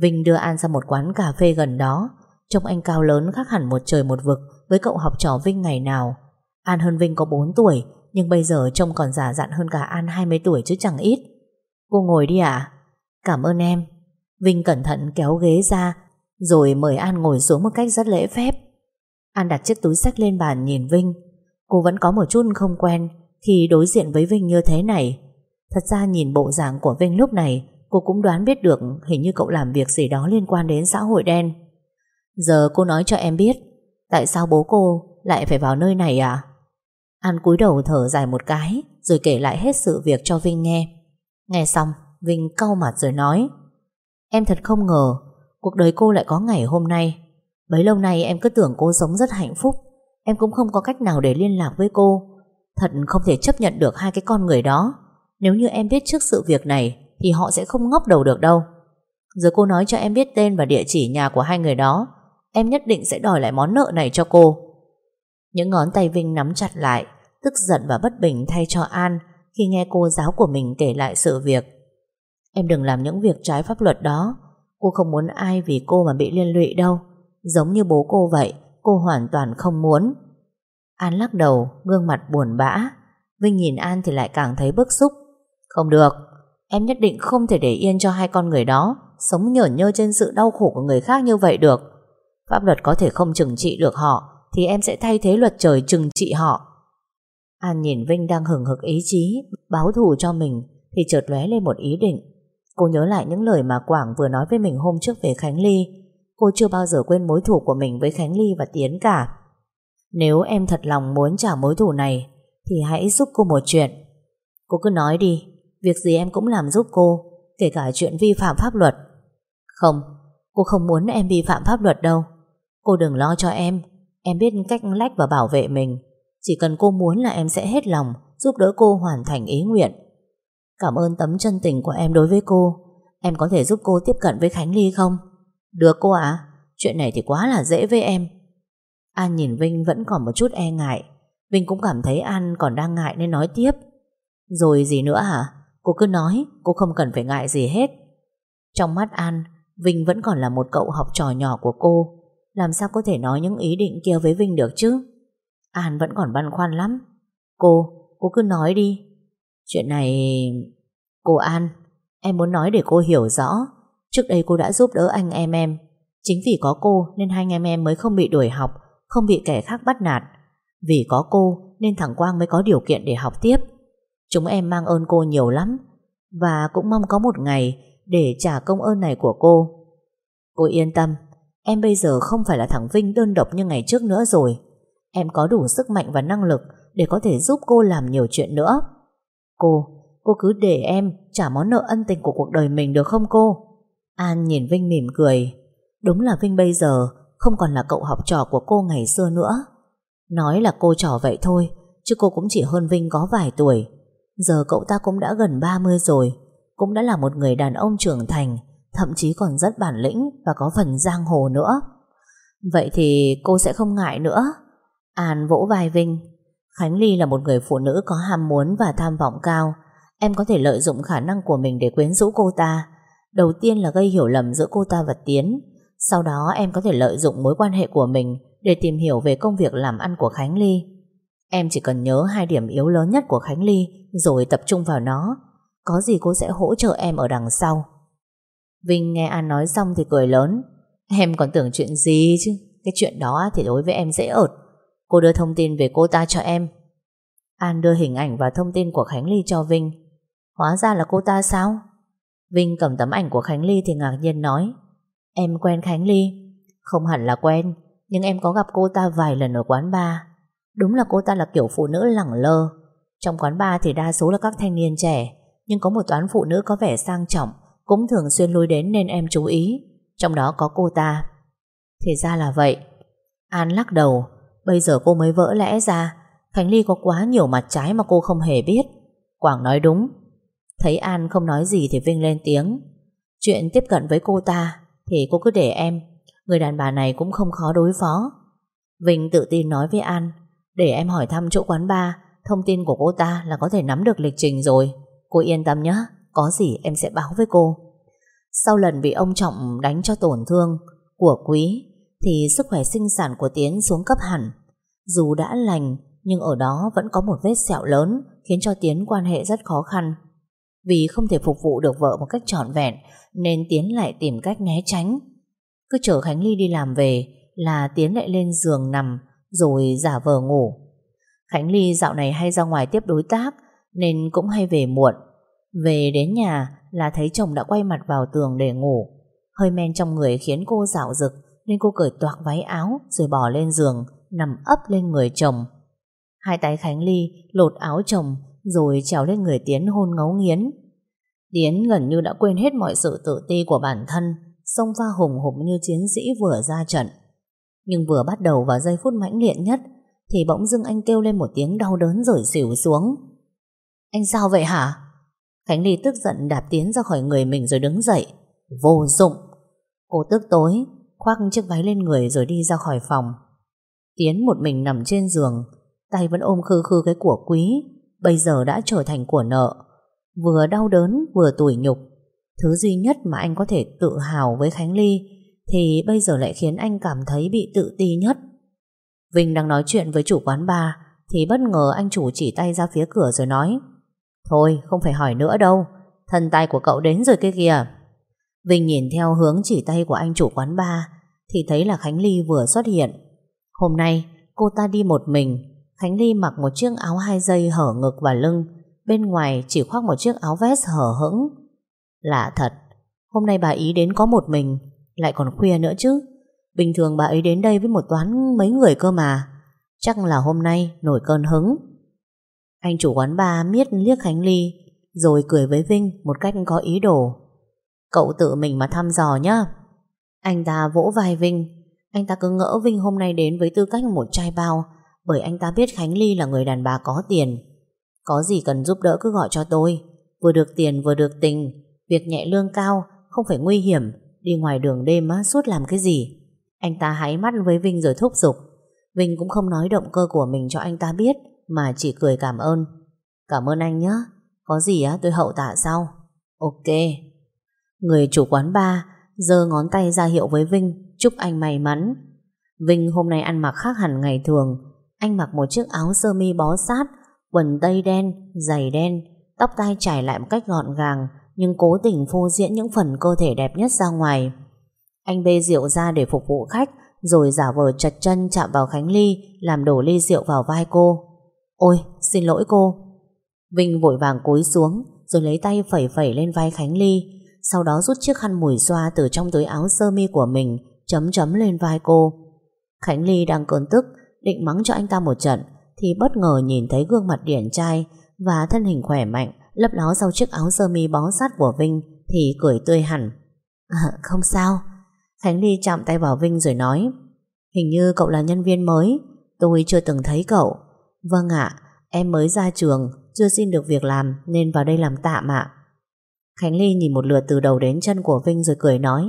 Vinh đưa An ra một quán cà phê gần đó. Trông anh cao lớn khác hẳn một trời một vực với cậu học trò Vinh ngày nào. An hơn Vinh có 4 tuổi nhưng bây giờ trông còn già dặn hơn cả An 20 tuổi chứ chẳng ít. Cô ngồi đi ạ. Cảm ơn em. Vinh cẩn thận kéo ghế ra rồi mời An ngồi xuống một cách rất lễ phép. An đặt chiếc túi sách lên bàn nhìn Vinh. Cô vẫn có một chút không quen khi đối diện với Vinh như thế này. Thật ra nhìn bộ dạng của Vinh lúc này cô cũng đoán biết được hình như cậu làm việc gì đó liên quan đến xã hội đen. Giờ cô nói cho em biết tại sao bố cô lại phải vào nơi này à? An cúi đầu thở dài một cái rồi kể lại hết sự việc cho Vinh nghe. Nghe xong, Vinh cau mặt rồi nói Em thật không ngờ cuộc đời cô lại có ngày hôm nay. Bấy lâu nay em cứ tưởng cô sống rất hạnh phúc. Em cũng không có cách nào để liên lạc với cô. Thật không thể chấp nhận được hai cái con người đó. Nếu như em biết trước sự việc này thì họ sẽ không ngóc đầu được đâu. Giờ cô nói cho em biết tên và địa chỉ nhà của hai người đó. Em nhất định sẽ đòi lại món nợ này cho cô. Những ngón tay Vinh nắm chặt lại, tức giận và bất bình thay cho An khi nghe cô giáo của mình kể lại sự việc. Em đừng làm những việc trái pháp luật đó. Cô không muốn ai vì cô mà bị liên lụy đâu. Giống như bố cô vậy Cô hoàn toàn không muốn. An lắc đầu Gương mặt buồn bã. Vinh nhìn An thì lại càng thấy bức xúc. Không được. Em nhất định không thể để yên cho hai con người đó Sống nhởn nhơ trên sự đau khổ của người khác như vậy được. Pháp luật có thể không trừng trị được họ thì em sẽ thay thế luật trời trừng trị họ. An nhìn Vinh đang hừng hực ý chí, báo thù cho mình, thì chợt lóe lên một ý định. Cô nhớ lại những lời mà Quảng vừa nói với mình hôm trước về Khánh Ly. Cô chưa bao giờ quên mối thù của mình với Khánh Ly và Tiến cả. Nếu em thật lòng muốn trả mối thù này, thì hãy giúp cô một chuyện. Cô cứ nói đi, việc gì em cũng làm giúp cô, kể cả chuyện vi phạm pháp luật. Không, cô không muốn em vi phạm pháp luật đâu. Cô đừng lo cho em, em biết cách lách và bảo vệ mình. Chỉ cần cô muốn là em sẽ hết lòng giúp đỡ cô hoàn thành ý nguyện. Cảm ơn tấm chân tình của em đối với cô. Em có thể giúp cô tiếp cận với Khánh Ly không? Được cô ạ, chuyện này thì quá là dễ với em. An nhìn Vinh vẫn còn một chút e ngại. Vinh cũng cảm thấy An còn đang ngại nên nói tiếp. Rồi gì nữa hả? Cô cứ nói, cô không cần phải ngại gì hết. Trong mắt An, Vinh vẫn còn là một cậu học trò nhỏ của cô. Làm sao có thể nói những ý định kia với Vinh được chứ? An vẫn còn băn khoăn lắm. Cô, cô cứ nói đi. Chuyện này... Cô An, em muốn nói để cô hiểu rõ. Trước đây cô đã giúp đỡ anh em em. Chính vì có cô nên hai anh em em mới không bị đuổi học, không bị kẻ khác bắt nạt. Vì có cô nên thằng Quang mới có điều kiện để học tiếp. Chúng em mang ơn cô nhiều lắm và cũng mong có một ngày để trả công ơn này của cô. Cô yên tâm, em bây giờ không phải là thằng Vinh đơn độc như ngày trước nữa rồi. Em có đủ sức mạnh và năng lực để có thể giúp cô làm nhiều chuyện nữa. Cô, cô cứ để em trả món nợ ân tình của cuộc đời mình được không cô? An nhìn Vinh mỉm cười. Đúng là Vinh bây giờ không còn là cậu học trò của cô ngày xưa nữa. Nói là cô trò vậy thôi, chứ cô cũng chỉ hơn Vinh có vài tuổi. Giờ cậu ta cũng đã gần 30 rồi, cũng đã là một người đàn ông trưởng thành, thậm chí còn rất bản lĩnh và có phần giang hồ nữa. Vậy thì cô sẽ không ngại nữa. An vỗ vai Vinh. Khánh Ly là một người phụ nữ có ham muốn và tham vọng cao. Em có thể lợi dụng khả năng của mình để quyến rũ cô ta. Đầu tiên là gây hiểu lầm giữa cô ta và Tiến. Sau đó, em có thể lợi dụng mối quan hệ của mình để tìm hiểu về công việc làm ăn của Khánh Ly. Em chỉ cần nhớ hai điểm yếu lớn nhất của Khánh Ly, rồi tập trung vào nó. Có gì cô sẽ hỗ trợ em ở đằng sau. Vinh nghe An nói xong thì cười lớn. Em còn tưởng chuyện gì chứ. Cái chuyện đó thì đối với em dễ ợt. Cô đưa thông tin về cô ta cho em. An đưa hình ảnh và thông tin của Khánh Ly cho Vinh. Hóa ra là cô ta sao? Vinh cầm tấm ảnh của Khánh Ly thì ngạc nhiên nói. Em quen Khánh Ly. Không hẳn là quen, nhưng em có gặp cô ta vài lần ở quán bar. Đúng là cô ta là kiểu phụ nữ lẳng lơ. Trong quán bar thì đa số là các thanh niên trẻ, nhưng có một toán phụ nữ có vẻ sang trọng, cũng thường xuyên lui đến nên em chú ý. Trong đó có cô ta. Thì ra là vậy. An lắc đầu, bây giờ cô mới vỡ lẽ ra. Khánh Ly có quá nhiều mặt trái mà cô không hề biết. Quảng nói đúng. Thấy An không nói gì thì Vinh lên tiếng. Chuyện tiếp cận với cô ta thì cô cứ để em. Người đàn bà này cũng không khó đối phó. Vinh tự tin nói với An, để em hỏi thăm chỗ quán bar, Thông tin của cô ta là có thể nắm được lịch trình rồi Cô yên tâm nhé, Có gì em sẽ báo với cô Sau lần bị ông Trọng đánh cho tổn thương Của quý, Thì sức khỏe sinh sản của Tiến xuống cấp hẳn dù đã lành, Nhưng ở đó vẫn có một vết sẹo lớn, Khiến cho Tiến quan hệ rất khó khăn Vì không thể phục vụ được vợ một cách trọn vẹn, Nên Tiến lại tìm cách né tránh Cứ chờ Khánh Ly đi làm về, Là Tiến lại lên giường nằm, rồi giả vờ ngủ. Khánh Ly dạo này hay ra ngoài tiếp đối tác, nên cũng hay về muộn. Về đến nhà là thấy chồng đã quay mặt vào tường để ngủ. Hơi men trong người khiến cô dạo rực, nên cô cởi toạc váy áo, rồi bỏ lên giường nằm ấp lên người chồng. Hai tay Khánh Ly lột áo chồng rồi trèo lên người Tiến hôn ngấu nghiến. Tiến gần như đã quên hết mọi sự tự ti của bản thân xông pha hùng hục như chiến sĩ vừa ra trận. Nhưng vừa bắt đầu vào giây phút mãnh liệt nhất, Thì bỗng dưng anh kêu lên một tiếng đau đớn rồi xỉu xuống Anh sao vậy hả? Khánh Ly tức giận đạp tiến ra khỏi người mình rồi đứng dậy Vô dụng Cô tức tối, Khoác chiếc váy lên người rồi đi ra khỏi phòng Tiến một mình nằm trên giường. Tay vẫn ôm khư khư cái của quý. Bây giờ đã trở thành của nợ. Vừa đau đớn, vừa tủi nhục. Thứ duy nhất mà anh có thể tự hào với Khánh Ly, thì bây giờ lại khiến anh cảm thấy bị tự ti nhất. Vinh đang nói chuyện với chủ quán bar, thì bất ngờ anh chủ chỉ tay ra phía cửa rồi nói, Thôi, không phải hỏi nữa đâu. Thần tài của cậu đến rồi kia kìa. Vinh nhìn theo hướng chỉ tay của anh chủ quán bar, thì thấy là Khánh Ly vừa xuất hiện. Hôm nay, Cô ta đi một mình. Khánh Ly mặc một chiếc áo hai dây hở ngực và lưng, Bên ngoài chỉ khoác một chiếc áo vest hở hững. Lạ thật, Hôm nay bà ý đến có một mình, Lại còn khuya nữa chứ. Bình thường bà ấy đến đây với một toán mấy người cơ mà. Chắc là hôm nay nổi cơn hứng. Anh chủ quán ba miết liếc Khánh Ly, Rồi cười với Vinh một cách có ý đồ. Cậu tự mình mà thăm dò nhá. Anh ta vỗ vai Vinh. Anh ta cứ ngỡ Vinh hôm nay đến với tư cách một trai bao Bởi anh ta biết Khánh Ly là người đàn bà có tiền. Có gì cần giúp đỡ cứ gọi cho tôi. Vừa được tiền vừa được tình Việc nhẹ lương cao Không phải nguy hiểm. Đi ngoài đường đêm á, suốt làm cái gì? Anh ta hái mắt với Vinh rồi thúc giục. Vinh cũng không nói động cơ của mình cho anh ta biết Mà chỉ cười cảm ơn. Cảm ơn anh nhé Có gì á tôi hậu tạ sau. Ok. Người chủ quán bar giơ ngón tay ra hiệu với Vinh chúc anh may mắn. Vinh hôm nay ăn mặc khác hẳn ngày thường. Anh mặc một chiếc áo sơ mi bó sát, quần tây đen, giày đen, tóc tai trải lại một cách gọn gàng nhưng cố tình phô diễn những phần cơ thể đẹp nhất ra ngoài. Anh bê rượu ra để phục vụ khách rồi giả vờ chật chân chạm vào Khánh Ly làm đổ ly rượu vào vai cô. Ôi, xin lỗi cô. Vinh vội vàng cúi xuống rồi lấy tay phẩy phẩy lên vai Khánh Ly sau đó rút chiếc khăn mùi xoa từ trong túi áo sơ mi của mình chấm chấm lên vai cô. Khánh Ly đang cơn tức định mắng cho anh ta một trận thì bất ngờ nhìn thấy gương mặt điển trai và thân hình khỏe mạnh lấp ló sau chiếc áo sơ mi bó sát của Vinh thì cười tươi hẳn. À, không sao. Khánh Ly chạm tay vào Vinh rồi nói Hình như cậu là nhân viên mới Tôi chưa từng thấy cậu Vâng ạ, em mới ra trường Chưa xin được việc làm Nên vào đây làm tạm ạ Khánh Ly nhìn một lượt từ đầu đến chân của Vinh rồi cười nói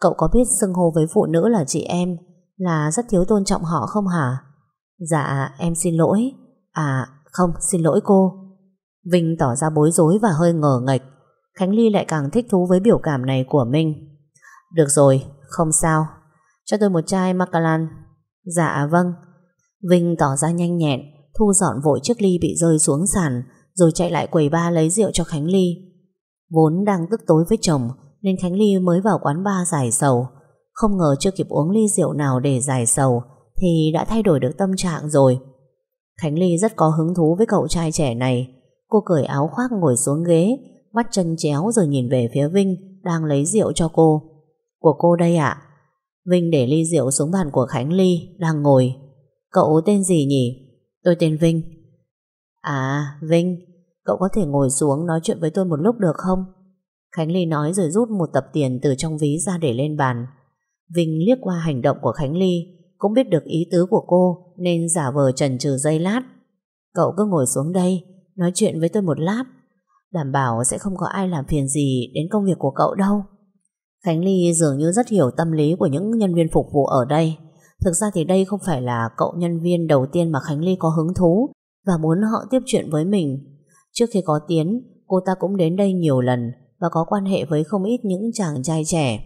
Cậu có biết xưng hô với phụ nữ là chị em Là rất thiếu tôn trọng họ không hả? Dạ em xin lỗi. À không, xin lỗi cô. Vinh tỏ ra bối rối và hơi ngờ nghệch. Khánh Ly lại càng thích thú với biểu cảm này của Minh. Được rồi, Không sao. Cho tôi một chai Macallan. Dạ vâng. Vinh tỏ ra nhanh nhẹn, Thu dọn vội chiếc ly bị rơi xuống sàn, Rồi chạy lại quầy ba lấy rượu cho Khánh Ly. Vốn đang tức tối với chồng nên Khánh Ly mới vào quán bar giải sầu. Không ngờ chưa kịp uống ly rượu nào để giải sầu, Thì đã thay đổi được tâm trạng rồi. Khánh Ly rất có hứng thú với cậu trai trẻ này. Cô cởi áo khoác ngồi xuống ghế Bắt chân chéo rồi nhìn về phía Vinh, Đang lấy rượu cho cô. Của cô đây ạ. Vinh để ly rượu xuống bàn của Khánh Ly, Đang ngồi. Cậu tên gì nhỉ? Tôi tên Vinh. À Vinh, Cậu có thể ngồi xuống nói chuyện với tôi một lúc được không? Khánh Ly nói rồi rút một tập tiền từ trong ví ra để lên bàn. Vinh liếc qua hành động của Khánh Ly, Cũng biết được ý tứ của cô Nên giả vờ trần trừ giây lát. Cậu cứ ngồi xuống đây, Nói chuyện với tôi một lát, Đảm bảo sẽ không có ai làm phiền gì Đến công việc của cậu đâu. Khánh Ly dường như rất hiểu tâm lý Của những nhân viên phục vụ ở đây. Thực ra thì đây không phải là cậu nhân viên đầu tiên Mà Khánh Ly có hứng thú Và muốn họ tiếp chuyện với mình. Trước khi có Tiến, Cô ta cũng đến đây nhiều lần và có quan hệ với không ít những chàng trai trẻ.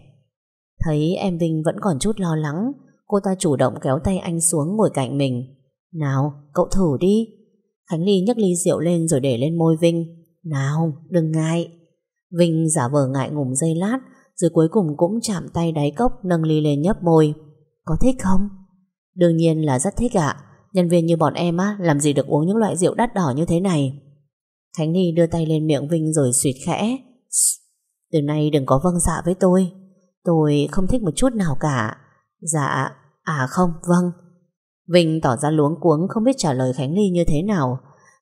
Thấy em Vinh vẫn còn chút lo lắng, Cô ta chủ động kéo tay anh xuống ngồi cạnh mình. Nào, cậu thử đi. Khánh Ly nhấc ly rượu lên rồi để lên môi Vinh. Nào, đừng ngại. Vinh giả vờ ngại ngùng dây lát, Rồi cuối cùng cũng chạm tay đáy cốc, Nâng ly lên nhấp môi. Có thích không? Đương nhiên là rất thích ạ. Nhân viên như bọn em á, Làm gì được uống những loại rượu đắt đỏ như thế này? Khánh Ly đưa tay lên miệng Vinh rồi suyệt khẽ. Từ nay đừng có vâng dạ với tôi. Tôi không thích một chút nào cả. Dạ À không vâng. Vinh tỏ ra luống cuống không biết trả lời Khánh Ly như thế nào.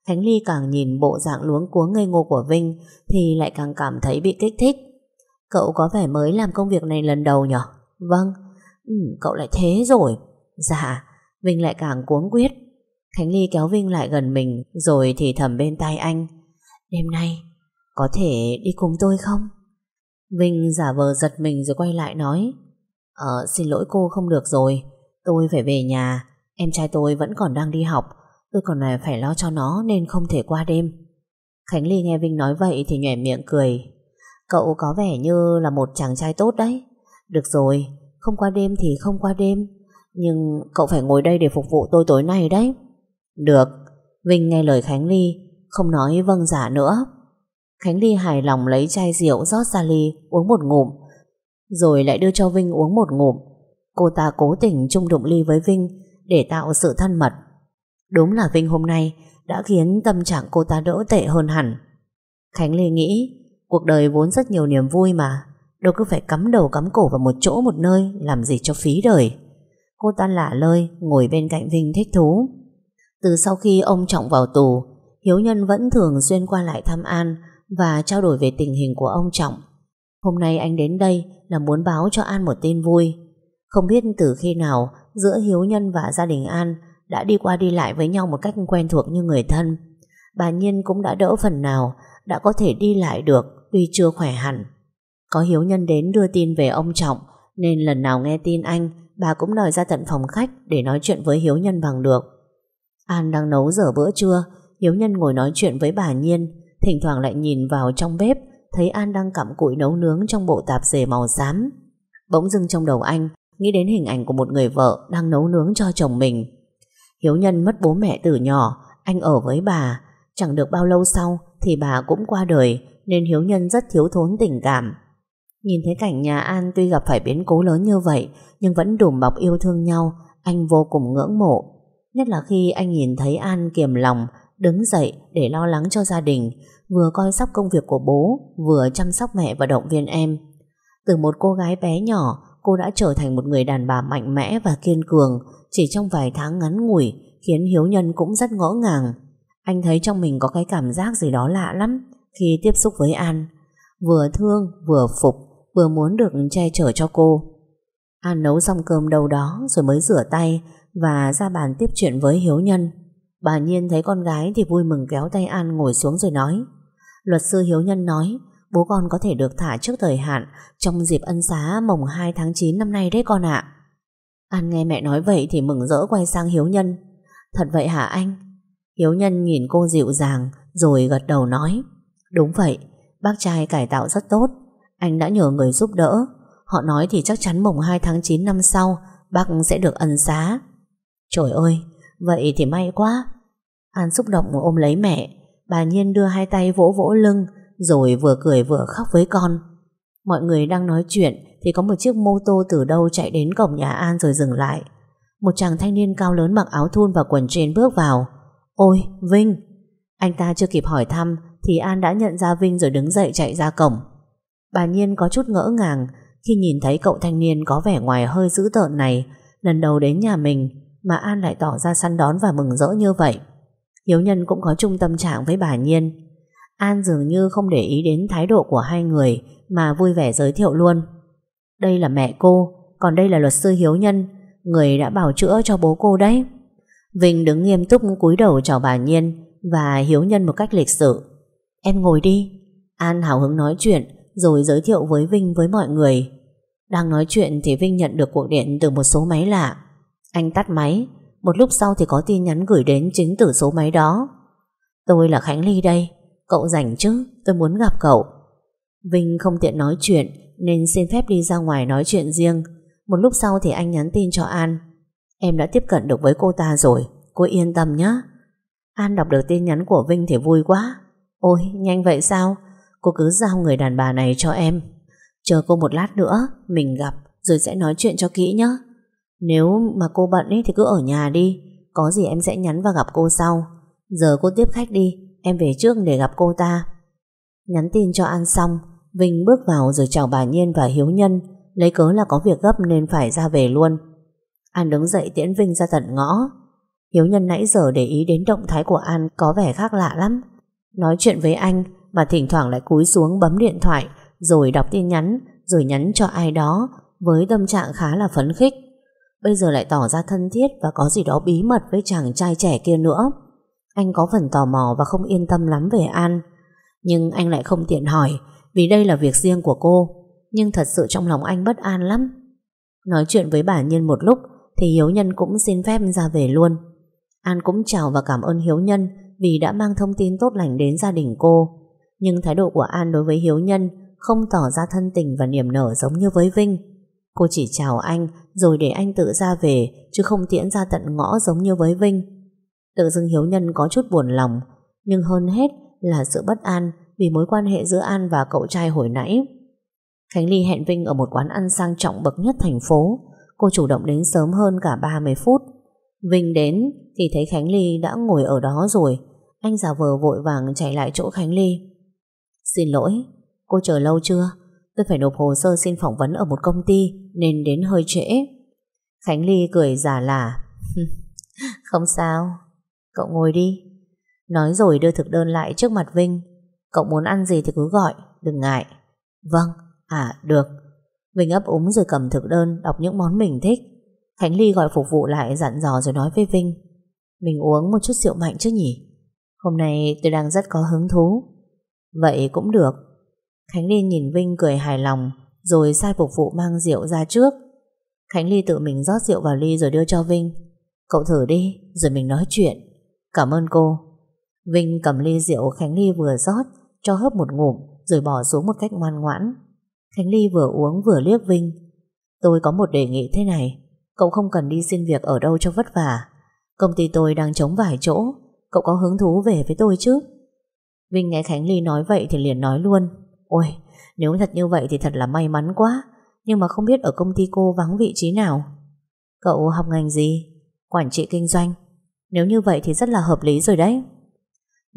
Khánh Ly càng nhìn bộ dạng luống cuống ngây ngô của Vinh Thì lại càng cảm thấy bị kích thích. Cậu có vẻ mới làm công việc này lần đầu nhỉ Vâng. Ừ, Cậu lại thế rồi. Dạ Vinh lại càng cuống quyết Khánh Ly kéo Vinh lại gần mình Rồi thì thầm bên tai anh. Đêm nay có thể đi cùng tôi không? Vinh giả vờ giật mình rồi quay lại nói Ờ xin lỗi cô không được rồi. Tôi phải về nhà. Em trai tôi vẫn còn đang đi học. Tôi còn à, phải lo cho nó nên không thể qua đêm. Khánh Ly nghe Vinh nói vậy Thì nhòe miệng cười, Cậu có vẻ như là một chàng trai tốt đấy. Được rồi, Không qua đêm thì không qua đêm, Nhưng cậu phải ngồi đây để phục vụ tôi tối nay đấy. Được. Vinh nghe lời Khánh Ly, Không nói vâng giả nữa. Khánh Ly hài lòng lấy chai rượu rót ra ly, Uống một ngụm, Rồi lại đưa cho Vinh uống một ngụm Cô ta cố tình chung đụng ly với Vinh để tạo sự thân mật. Đúng là Vinh hôm nay đã khiến tâm trạng cô ta đỡ tệ hơn hẳn. Khánh ly nghĩ, cuộc đời vốn rất nhiều niềm vui mà, đâu cứ phải cắm đầu cắm cổ vào một chỗ một nơi, làm gì cho phí đời. Cô ta lạ lơi, ngồi bên cạnh Vinh thích thú. Từ sau khi ông Trọng vào tù, Hiếu Nhân vẫn thường xuyên qua lại thăm An và trao đổi về tình hình của ông Trọng. Hôm nay anh đến đây là muốn báo cho An một tin vui. Không biết từ khi nào giữa Hiếu Nhân và gia đình An đã đi qua đi lại với nhau một cách quen thuộc như người thân. Bà Nhiên cũng đã đỡ phần nào, đã có thể đi lại được tuy chưa khỏe hẳn. Có Hiếu Nhân đến đưa tin về ông Trọng nên lần nào nghe tin anh bà cũng đòi ra tận phòng khách để nói chuyện với Hiếu Nhân bằng được. An đang nấu dở bữa trưa Hiếu Nhân ngồi nói chuyện với bà Nhiên Thỉnh thoảng lại nhìn vào trong bếp, Thấy An đang cặm cụi nấu nướng trong bộ tạp dề màu xám. Bỗng dưng trong đầu anh, Nghĩ đến hình ảnh của một người vợ Đang nấu nướng cho chồng mình. Hiếu Nhân mất bố mẹ từ nhỏ, Anh ở với bà. Chẳng được bao lâu sau thì bà cũng qua đời, Nên Hiếu Nhân rất thiếu thốn tình cảm. Nhìn thấy cảnh nhà An tuy gặp phải biến cố lớn như vậy, Nhưng vẫn đùm bọc yêu thương nhau, Anh vô cùng ngưỡng mộ. Nhất là khi anh nhìn thấy An kiềm lòng đứng dậy để lo lắng cho gia đình, vừa coi sóc công việc của bố, vừa chăm sóc mẹ và động viên em. Từ một cô gái bé nhỏ, cô đã trở thành một người đàn bà mạnh mẽ và kiên cường, chỉ trong vài tháng ngắn ngủi, khiến Hiếu Nhân cũng rất ngỡ ngàng. Anh thấy trong mình có cái cảm giác gì đó lạ lắm khi tiếp xúc với An. Vừa thương, vừa phục, vừa muốn được che chở cho cô. An nấu xong cơm đâu đó rồi mới rửa tay và ra bàn tiếp chuyện với Hiếu Nhân. Bà Nhiên thấy con gái thì vui mừng kéo tay An ngồi xuống rồi nói. Luật sư Hiếu Nhân nói Bố con có thể được thả trước thời hạn Trong dịp ân xá mồng 2 tháng 9 năm nay đấy con ạ. An nghe mẹ nói vậy thì mừng rỡ quay sang Hiếu Nhân. Thật vậy hả anh? Hiếu Nhân nhìn cô dịu dàng Rồi gật đầu nói Đúng vậy, bác trai cải tạo rất tốt Anh đã nhờ người giúp đỡ. Họ nói thì chắc chắn mồng 2 tháng 9 năm sau Bác sẽ được ân xá. Trời ơi Vậy thì may quá. An xúc động ôm lấy mẹ, Bà Nhiên đưa hai tay vỗ vỗ lưng, Rồi vừa cười vừa khóc với con. Mọi người đang nói chuyện Thì có một chiếc mô tô từ đâu chạy đến cổng nhà An rồi dừng lại. Một chàng thanh niên cao lớn mặc áo thun và quần jean bước vào. Ôi, Vinh. Anh ta chưa kịp hỏi thăm Thì An đã nhận ra Vinh rồi đứng dậy chạy ra cổng. Bà Nhiên có chút ngỡ ngàng Khi nhìn thấy cậu thanh niên có vẻ ngoài hơi dữ tợn này, Lần đầu đến nhà mình mà An lại tỏ ra săn đón và mừng rỡ như vậy. Hiếu Nhân cũng có chung tâm trạng với bà Nhiên. An dường như không để ý đến thái độ của hai người mà vui vẻ giới thiệu luôn. Đây là mẹ cô, còn đây là luật sư Hiếu Nhân, người đã bảo chữa cho bố cô đấy. Vinh đứng nghiêm túc cúi đầu chào bà Nhiên và Hiếu Nhân một cách lịch sự. Em ngồi đi. An hào hứng nói chuyện rồi giới thiệu với Vinh với mọi người. Đang nói chuyện thì Vinh nhận được cuộc điện từ một số máy lạ. Anh tắt máy. Một lúc sau thì có tin nhắn gửi đến chính từ số máy đó. Tôi là Khánh Ly đây. Cậu rảnh chứ? Tôi muốn gặp cậu. Vinh không tiện nói chuyện, Nên xin phép đi ra ngoài nói chuyện riêng. Một lúc sau thì anh nhắn tin cho An. Em đã tiếp cận được với cô ta rồi. Cô yên tâm nhé An đọc được tin nhắn của Vinh thì vui quá. Ôi, nhanh vậy sao? Cô cứ giao người đàn bà này cho em. Chờ cô một lát nữa, Mình gặp, rồi sẽ nói chuyện cho kỹ nhé nếu mà cô bận ấy thì cứ ở nhà đi, Có gì em sẽ nhắn và gặp cô sau. Giờ cô tiếp khách đi, Em về trước để gặp cô ta. Nhắn tin cho An xong, Vinh bước vào rồi chào bà Nhiên và Hiếu Nhân, Lấy cớ là có việc gấp nên phải ra về luôn. An đứng dậy tiễn Vinh ra tận ngõ. Hiếu Nhân nãy giờ để ý đến động thái của An Có vẻ khác lạ lắm. Nói chuyện với anh Mà thỉnh thoảng lại cúi xuống bấm điện thoại, Rồi đọc tin nhắn, Rồi nhắn cho ai đó Với tâm trạng khá là phấn khích. Bây giờ lại tỏ ra thân thiết Và có gì đó bí mật với chàng trai trẻ kia nữa. Anh có phần tò mò Và không yên tâm lắm về An. Nhưng anh lại không tiện hỏi, Vì đây là việc riêng của cô. Nhưng thật sự trong lòng anh bất an lắm. Nói chuyện với bà Nhân một lúc, Thì Hiếu Nhân cũng xin phép ra về luôn. An cũng chào và cảm ơn Hiếu Nhân Vì đã mang thông tin tốt lành đến gia đình cô. Nhưng thái độ của An đối với Hiếu Nhân Không tỏ ra thân tình và niềm nở giống như với Vinh. Cô chỉ chào anh rồi để anh tự ra về chứ không tiễn ra tận ngõ giống như với Vinh. Tự dưng Hiếu Nhân có chút buồn lòng nhưng hơn hết là sự bất an vì mối quan hệ giữa An và cậu trai hồi nãy. Khánh Ly hẹn Vinh ở một quán ăn sang trọng bậc nhất thành phố. Cô chủ động đến sớm hơn cả 30 phút. Vinh đến thì thấy Khánh Ly đã ngồi ở đó rồi. Anh giả vờ vội vàng chạy lại chỗ Khánh Ly. Xin lỗi, cô chờ lâu chưa? Tôi phải nộp hồ sơ xin phỏng vấn ở một công ty nên đến hơi trễ. Khánh Ly cười giả lả. Không sao, cậu ngồi đi. Nói rồi đưa thực đơn lại trước mặt Vinh. Cậu muốn ăn gì thì cứ gọi, đừng ngại. Vâng, à được. Vinh ấp úng rồi cầm thực đơn đọc những món mình thích. Khánh Ly gọi phục vụ lại dặn dò rồi nói với Vinh. Mình uống một chút rượu mạnh chứ nhỉ? Hôm nay tôi đang rất có hứng thú. Vậy cũng được. Khánh Ly nhìn Vinh cười hài lòng rồi sai phục vụ mang rượu ra trước. Khánh Ly tự mình rót rượu vào ly rồi đưa cho Vinh. Cậu thử đi, rồi mình nói chuyện. Cảm ơn cô. Vinh cầm ly rượu Khánh Ly vừa rót, cho hớp một ngụm, rồi bỏ xuống một cách ngoan ngoãn. Khánh Ly vừa uống vừa liếc Vinh. Tôi có một đề nghị thế này, cậu không cần đi xin việc ở đâu cho vất vả. Công ty tôi đang chống vài chỗ, cậu có hứng thú về với tôi chứ? Vinh nghe Khánh Ly nói vậy thì liền nói luôn. Ôi, nếu thật như vậy thì thật là may mắn quá, nhưng mà không biết ở công ty cô vắng vị trí nào. Cậu học ngành gì? Quản trị kinh doanh. Nếu như vậy thì rất là hợp lý rồi đấy.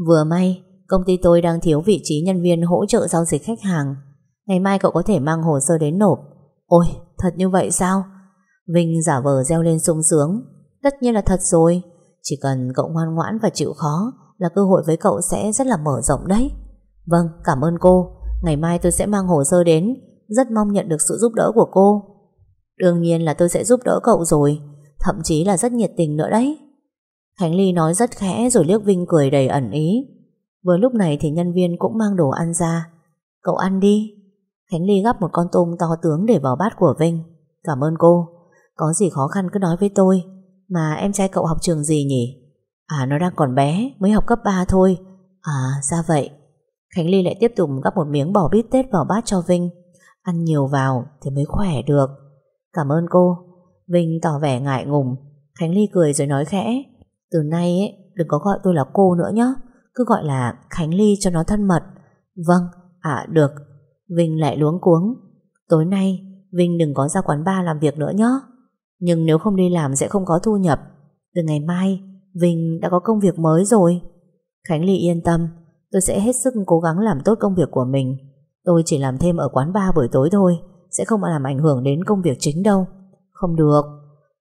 Vừa may, công ty tôi đang thiếu vị trí nhân viên hỗ trợ giao dịch khách hàng. Ngày mai cậu có thể mang hồ sơ đến nộp. Ôi, thật như vậy sao? Vinh giả vờ reo lên sung sướng. Tất nhiên là thật rồi. Chỉ cần cậu ngoan ngoãn và chịu khó là cơ hội với cậu sẽ rất là mở rộng đấy. Vâng, cảm ơn cô. Ngày mai tôi sẽ mang hồ sơ đến. Rất mong nhận được sự giúp đỡ của cô. Đương nhiên là tôi sẽ giúp đỡ cậu rồi. Thậm chí là rất nhiệt tình nữa đấy. Khánh Ly nói rất khẽ rồi liếc Vinh cười đầy ẩn ý. Vừa lúc này thì nhân viên cũng mang đồ ăn ra. Cậu ăn đi. Khánh Ly gắp một con tôm to tướng để vào bát của Vinh. Cảm ơn cô. Có gì khó khăn cứ nói với tôi. Mà em trai cậu học trường gì nhỉ? À nó đang còn bé, mới học cấp 3 thôi. À ra vậy. Khánh Ly lại tiếp tục gắp một miếng bò bít tết vào bát cho Vinh. Ăn nhiều vào thì mới khỏe được. Cảm ơn cô. Vinh tỏ vẻ ngại ngùng. Khánh Ly cười rồi nói khẽ. Từ nay ấy, đừng có gọi tôi là cô nữa nhé. Cứ gọi là Khánh Ly cho nó thân mật. Vâng, à được. Vinh lại luống cuống. Tối nay, Vinh đừng có ra quán bar làm việc nữa nhé. Nhưng nếu không đi làm sẽ không có thu nhập. Từ ngày mai, Vinh đã có công việc mới rồi. Khánh Ly yên tâm, tôi sẽ hết sức cố gắng làm tốt công việc của mình. Tôi chỉ làm thêm ở quán bar buổi tối thôi, sẽ không làm ảnh hưởng đến công việc chính đâu. Không được,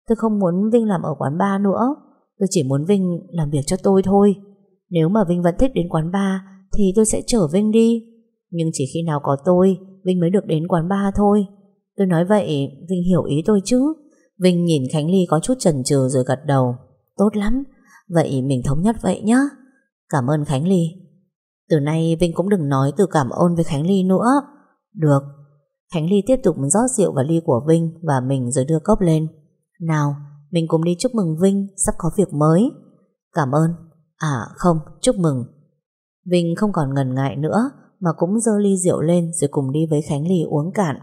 tôi không muốn Vinh làm ở quán bar nữa. Tôi chỉ muốn Vinh làm việc cho tôi thôi. Nếu mà Vinh vẫn thích đến quán bar thì tôi sẽ chở Vinh đi. Nhưng chỉ khi nào có tôi, Vinh mới được đến quán bar thôi. Tôi nói vậy, Vinh hiểu ý tôi chứ. Vinh nhìn Khánh Ly có chút chần chừ rồi gật đầu. Tốt lắm, vậy mình thống nhất vậy nhá Cảm ơn Khánh Ly. Từ nay Vinh cũng đừng nói từ cảm ơn với Khánh Ly nữa. Được. Khánh Ly tiếp tục rót rượu vào ly của Vinh và mình rồi đưa cốc lên. Nào, mình cùng đi chúc mừng Vinh sắp có việc mới. Cảm ơn. À không, chúc mừng. Vinh không còn ngần ngại nữa mà cũng dơ ly rượu lên rồi cùng đi với Khánh Ly uống cạn.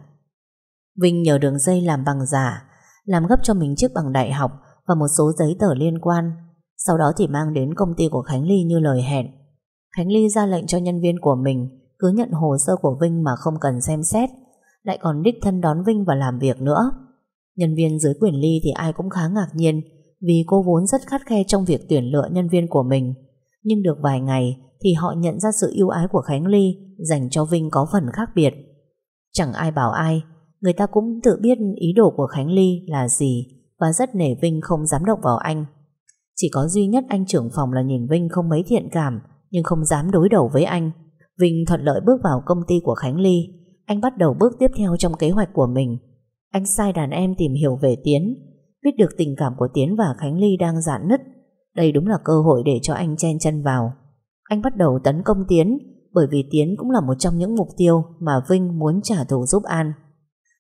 Vinh nhờ đường dây làm bằng giả, làm gấp cho mình chiếc bằng đại học và một số giấy tờ liên quan. Sau đó thì mang đến công ty của Khánh Ly như lời hẹn. Khánh Ly ra lệnh cho nhân viên của mình cứ nhận hồ sơ của Vinh mà không cần xem xét, lại còn đích thân đón Vinh vào làm việc nữa. Nhân viên dưới quyền ly thì ai cũng khá ngạc nhiên vì cô vốn rất khắt khe trong việc tuyển lựa nhân viên của mình. Nhưng được vài ngày thì họ nhận ra sự yêu ái của Khánh Ly dành cho Vinh có phần khác biệt. Chẳng ai bảo ai, người ta cũng tự biết ý đồ của Khánh Ly là gì và rất nể Vinh không dám động vào anh. Chỉ có duy nhất anh trưởng phòng là nhìn Vinh không mấy thiện cảm nhưng không dám đối đầu với anh. Vinh thuận lợi bước vào công ty của Khánh Ly. Anh bắt đầu bước tiếp theo trong kế hoạch của mình. Anh sai đàn em tìm hiểu về Tiến, Biết được tình cảm của Tiến và Khánh Ly đang giãn nứt. Đây đúng là cơ hội để cho anh chen chân vào. Anh bắt đầu tấn công Tiến, Bởi vì Tiến cũng là một trong những mục tiêu Mà Vinh muốn trả thù giúp An.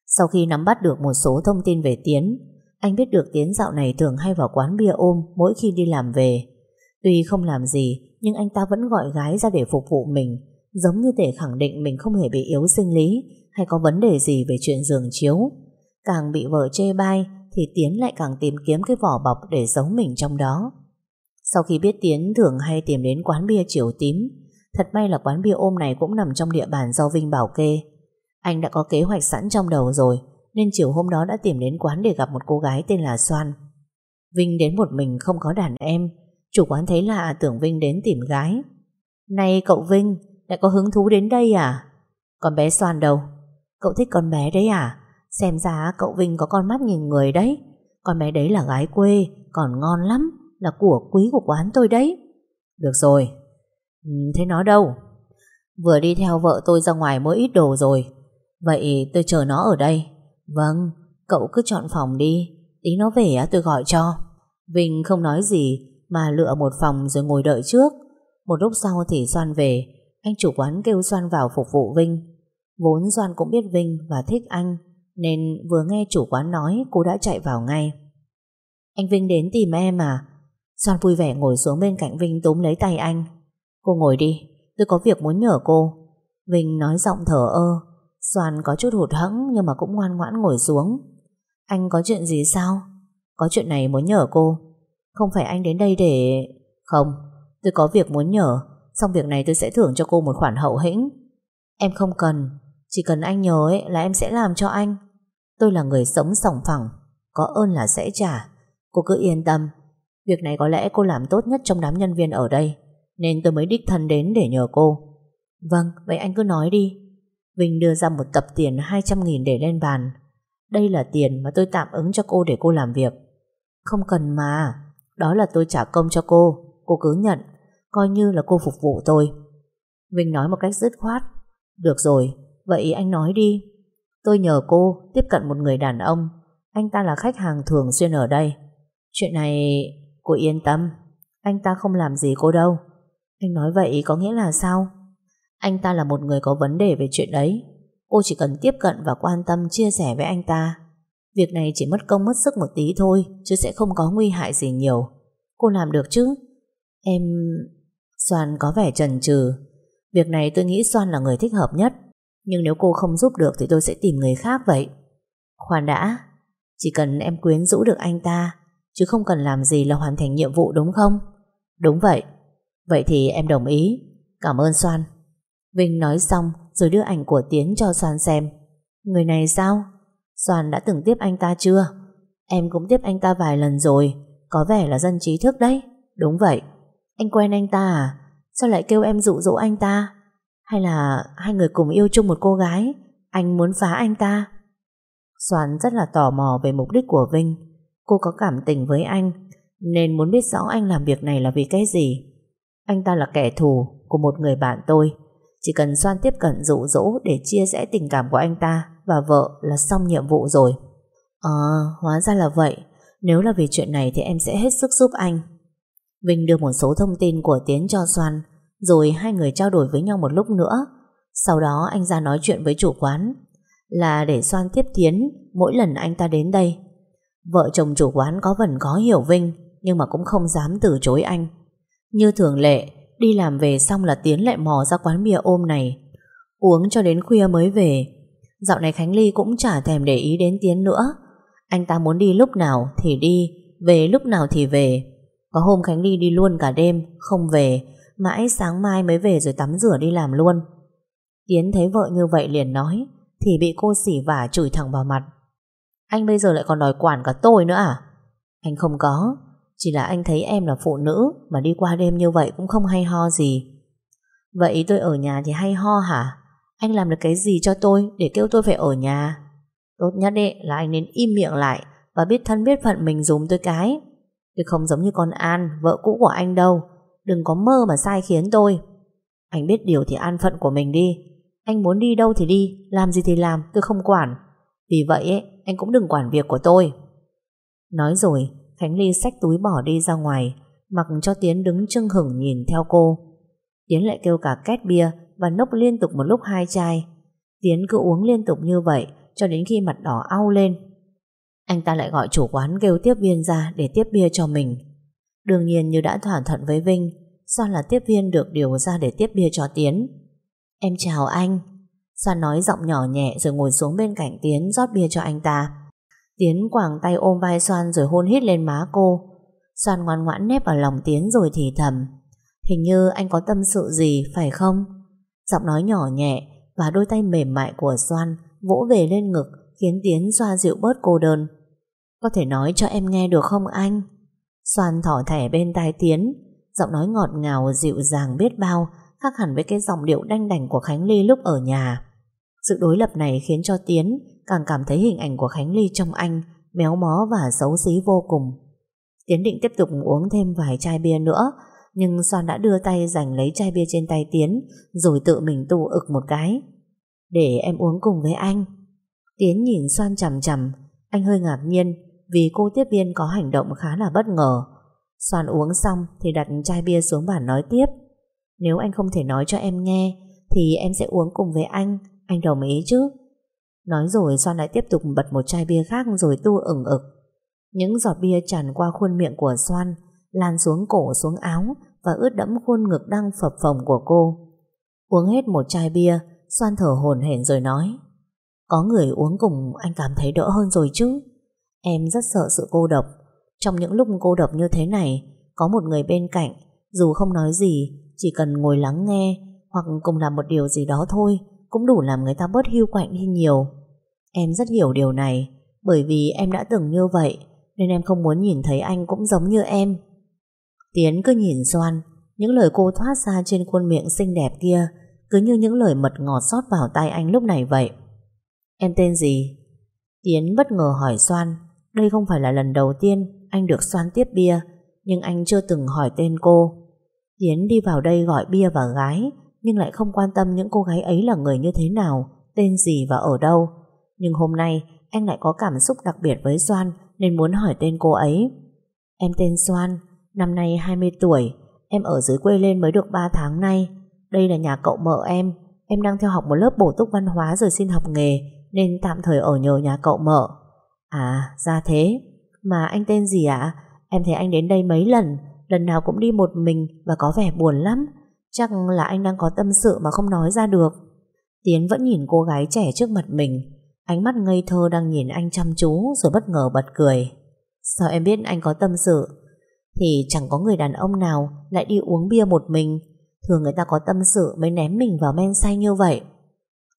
Sau khi nắm bắt được một số thông tin về Tiến, Anh biết được Tiến dạo này thường hay vào quán bia ôm Mỗi khi đi làm về. Tuy không làm gì nhưng anh ta vẫn gọi gái ra để phục vụ mình Giống như để khẳng định mình không hề bị yếu sinh lý Hay có vấn đề gì về chuyện giường chiếu Càng bị vợ chê bai thì Tiến lại càng tìm kiếm cái vỏ bọc để giấu mình trong đó. Sau khi biết Tiến thường hay tìm đến quán bia chiều tím, thật may là quán bia ôm này cũng nằm trong địa bàn do Vinh bảo kê. Anh đã có kế hoạch sẵn trong đầu rồi, nên chiều hôm đó đã tìm đến quán để gặp một cô gái tên là Soan. Vinh đến một mình không có đàn em Chủ quán thấy lạ tưởng Vinh đến tìm gái. Này cậu Vinh Lại có hứng thú đến đây à? Con bé xoan đâu? Cậu thích con bé đấy à? Xem ra cậu Vinh có con mắt nhìn người đấy. Con bé đấy là gái quê Còn ngon lắm Là của quý của quán tôi đấy. Được rồi. Ừ, Thế nó đâu? Vừa đi theo vợ tôi ra ngoài mua ít đồ rồi. Vậy tôi chờ nó ở đây. Vâng Cậu cứ chọn phòng đi. Tí nó về tôi gọi cho. Vinh không nói gì mà lựa một phòng rồi ngồi đợi trước. Một lúc sau thì Doan về. Anh chủ quán kêu Doan vào phục vụ Vinh. Vốn Doan cũng biết Vinh và thích anh, Nên vừa nghe chủ quán nói, Cô đã chạy vào ngay. Anh Vinh đến tìm em à? Doan vui vẻ ngồi xuống bên cạnh Vinh túm lấy tay anh. Cô ngồi đi, Tôi có việc muốn nhờ cô. Vinh nói giọng thở ơ. Doan có chút hụt hẫng nhưng mà cũng ngoan ngoãn ngồi xuống. Anh có chuyện gì sao? Có chuyện này muốn nhờ cô. Không phải anh đến đây để Không tôi có việc muốn nhờ Xong việc này tôi sẽ thưởng cho cô một khoản hậu hĩnh. Em không cần Chỉ cần anh nhớ ấy là em sẽ làm cho anh. Tôi là người sống sòng phẳng Có ơn là sẽ trả. Cô cứ yên tâm Việc này có lẽ cô làm tốt nhất trong đám nhân viên ở đây Nên tôi mới đích thân đến để nhờ cô. Vâng, vậy anh cứ nói đi. Vinh đưa ra một tập tiền 200.000 để lên bàn. Đây là tiền mà tôi tạm ứng cho cô để cô làm việc. Không cần mà. Đó là tôi trả công cho cô. Cô cứ nhận. Coi như là cô phục vụ tôi. Vinh nói một cách dứt khoát. Được rồi, vậy anh nói đi. Tôi nhờ cô tiếp cận một người đàn ông. Anh ta là khách hàng thường xuyên ở đây. Chuyện này Cô yên tâm. Anh ta không làm gì cô đâu. Anh nói vậy có nghĩa là sao? Anh ta là một người có vấn đề về chuyện đấy. Cô chỉ cần tiếp cận và quan tâm Chia sẻ với anh ta. Việc này chỉ mất công mất sức một tí thôi, Chứ sẽ không có nguy hại gì nhiều. Cô làm được chứ? Em... Soan có vẻ chần chừ. Việc này tôi nghĩ Soan là người thích hợp nhất. Nhưng nếu cô không giúp được Thì tôi sẽ tìm người khác vậy. Khoan đã. Chỉ cần em quyến rũ được anh ta, Chứ không cần làm gì là hoàn thành nhiệm vụ đúng không? Đúng vậy. Vậy thì em đồng ý. Cảm ơn Soan. Vinh nói xong rồi đưa ảnh của Tiến cho Soan xem. Người này sao? Soàn đã từng tiếp anh ta chưa? Em cũng tiếp anh ta vài lần rồi. Có vẻ là dân trí thức đấy. Đúng vậy. Anh quen anh ta à? Sao lại kêu em dụ dỗ anh ta? Hay là hai người cùng yêu chung một cô gái? Anh muốn phá anh ta? Soàn rất là tò mò về mục đích của Vinh. Cô có cảm tình với anh, Nên muốn biết rõ anh làm việc này là vì cái gì. Anh ta là kẻ thù Của một người bạn tôi. Chỉ cần Soan tiếp cận dụ dỗ Để chia rẽ tình cảm của anh ta và vợ là xong nhiệm vụ rồi. Ờ hóa ra là vậy. Nếu là vì chuyện này thì em sẽ hết sức giúp anh. Vinh đưa một số thông tin của Tiến cho Soan, Rồi hai người trao đổi với nhau một lúc nữa. Sau đó anh ra nói chuyện với chủ quán. Là để Soan tiếp Tiến, Mỗi lần anh ta đến đây. Vợ chồng chủ quán có vần có hiểu Vinh, Nhưng mà cũng không dám từ chối anh. Như thường lệ, Đi làm về xong là Tiến lại mò ra quán bia ôm này. Uống cho đến khuya mới về Dạo này Khánh Ly cũng chả thèm để ý đến Tiến nữa Anh ta muốn đi lúc nào thì đi Về lúc nào thì về Có hôm Khánh Ly đi luôn cả đêm Không về Mãi sáng mai mới về rồi tắm rửa đi làm luôn Tiến thấy vợ như vậy liền nói Thì bị cô xỉ vả chửi thẳng vào mặt anh bây giờ lại còn đòi quản cả tôi nữa à? Anh không có, chỉ là anh thấy em là phụ nữ mà đi qua đêm như vậy cũng không hay ho gì. Vậy tôi ở nhà thì hay ho hả? Anh làm được cái gì cho tôi để kêu tôi phải ở nhà? Tốt nhất ấy là anh nên im miệng lại và biết thân biết phận mình dùng tôi cái. Tôi không giống như con An, vợ cũ của anh đâu. Đừng có mơ mà sai khiến tôi. Anh biết điều thì an phận của mình đi. Anh muốn đi đâu thì đi, làm gì thì làm, tôi không quản. Vì vậy ấy, anh cũng đừng quản việc của tôi. Nói rồi, Khánh Ly xách túi bỏ đi ra ngoài, mặc cho Tiến đứng trưng hửng nhìn theo cô. Tiến lại kêu cả két bia và nốc liên tục một lúc hai chai. Tiến cứ uống liên tục như vậy cho đến khi mặt đỏ au lên. Anh ta lại gọi chủ quán kêu tiếp viên ra để tiếp bia cho mình. Đương nhiên như đã thỏa thuận với Vinh, Soan là tiếp viên được điều ra để tiếp bia cho Tiến. Em chào anh, Soan nói giọng nhỏ nhẹ rồi ngồi xuống bên cạnh Tiến rót bia cho anh ta. Tiến quàng tay ôm vai Soan rồi hôn hít lên má cô. Soan ngoan ngoãn nép vào lòng Tiến rồi thì thầm. Hình như anh có tâm sự gì phải không? Giọng nói nhỏ nhẹ và đôi tay mềm mại của Soan vỗ về lên ngực, khiến Tiến xoa dịu bớt cô đơn. Có thể nói cho em nghe được không anh? Soan thỏ thẻ bên tai Tiến Giọng nói ngọt ngào, dịu dàng biết bao, Khác hẳn với cái giọng điệu đanh đảnh của Khánh Ly lúc ở nhà Sự đối lập này khiến cho Tiến Càng cảm thấy hình ảnh của Khánh Ly trong anh Méo mó và xấu xí vô cùng Tiến định tiếp tục uống thêm vài chai bia nữa nhưng Son đã đưa tay giành lấy chai bia trên tay Tiến, Rồi tự mình tu ực một cái. Để em uống cùng với anh. Tiến nhìn Son chằm chằm, Anh hơi ngạc nhiên Vì cô tiếp viên có hành động khá là bất ngờ. Son uống xong Thì đặt chai bia xuống bàn nói tiếp. Nếu anh không thể nói cho em nghe, Thì em sẽ uống cùng với anh Anh đồng ý chứ? Nói rồi Son lại tiếp tục bật một chai bia khác Rồi tu ửng ực. Những giọt bia tràn qua khuôn miệng của Soan Lan xuống cổ xuống áo Và ướt đẫm khuôn ngực đang phập phồng của cô. Uống hết một chai bia xoan thở hồn hển rồi nói, Có người uống cùng anh cảm thấy đỡ hơn rồi chứ. Em rất sợ sự cô độc. Trong những lúc cô độc như thế này, Có một người bên cạnh, Dù không nói gì, Chỉ cần ngồi lắng nghe Hoặc cùng làm một điều gì đó thôi Cũng đủ làm người ta bớt hưu quạnh đi nhiều. Em rất hiểu điều này, Bởi vì em đã từng như vậy, Nên em không muốn nhìn thấy anh cũng giống như em. Tiến cứ nhìn Doan, Những lời cô thoát ra trên khuôn miệng xinh đẹp kia, Cứ như những lời mật ngọt xót vào tay anh lúc này vậy. Em tên gì? Tiến bất ngờ hỏi Soan Đây không phải là lần đầu tiên Anh được Soan tiếp bia, Nhưng anh chưa từng hỏi tên cô. Tiến đi vào đây gọi bia và gái, Nhưng lại không quan tâm những cô gái ấy là người như thế nào, Tên gì và ở đâu. Nhưng hôm nay, Anh lại có cảm xúc đặc biệt với Soan Nên muốn hỏi tên cô ấy. Em tên Soan Năm nay 20 tuổi, Em ở dưới quê lên mới được 3 tháng nay. Đây là nhà cậu mợ em. Em đang theo học một lớp bổ túc văn hóa rồi xin học nghề, Nên tạm thời ở nhờ nhà cậu mợ. À ra thế. Mà anh tên gì ạ? Em thấy anh đến đây mấy lần Lần nào cũng đi một mình và có vẻ buồn lắm. Chắc là anh đang có tâm sự mà không nói ra được. Tiến vẫn nhìn cô gái trẻ trước mặt mình. Ánh mắt ngây thơ đang nhìn anh chăm chú Rồi bất ngờ bật cười. Sao em biết anh có tâm sự? Thì chẳng có người đàn ông nào Lại đi uống bia một mình. Thường người ta có tâm sự mới ném mình vào men say như vậy.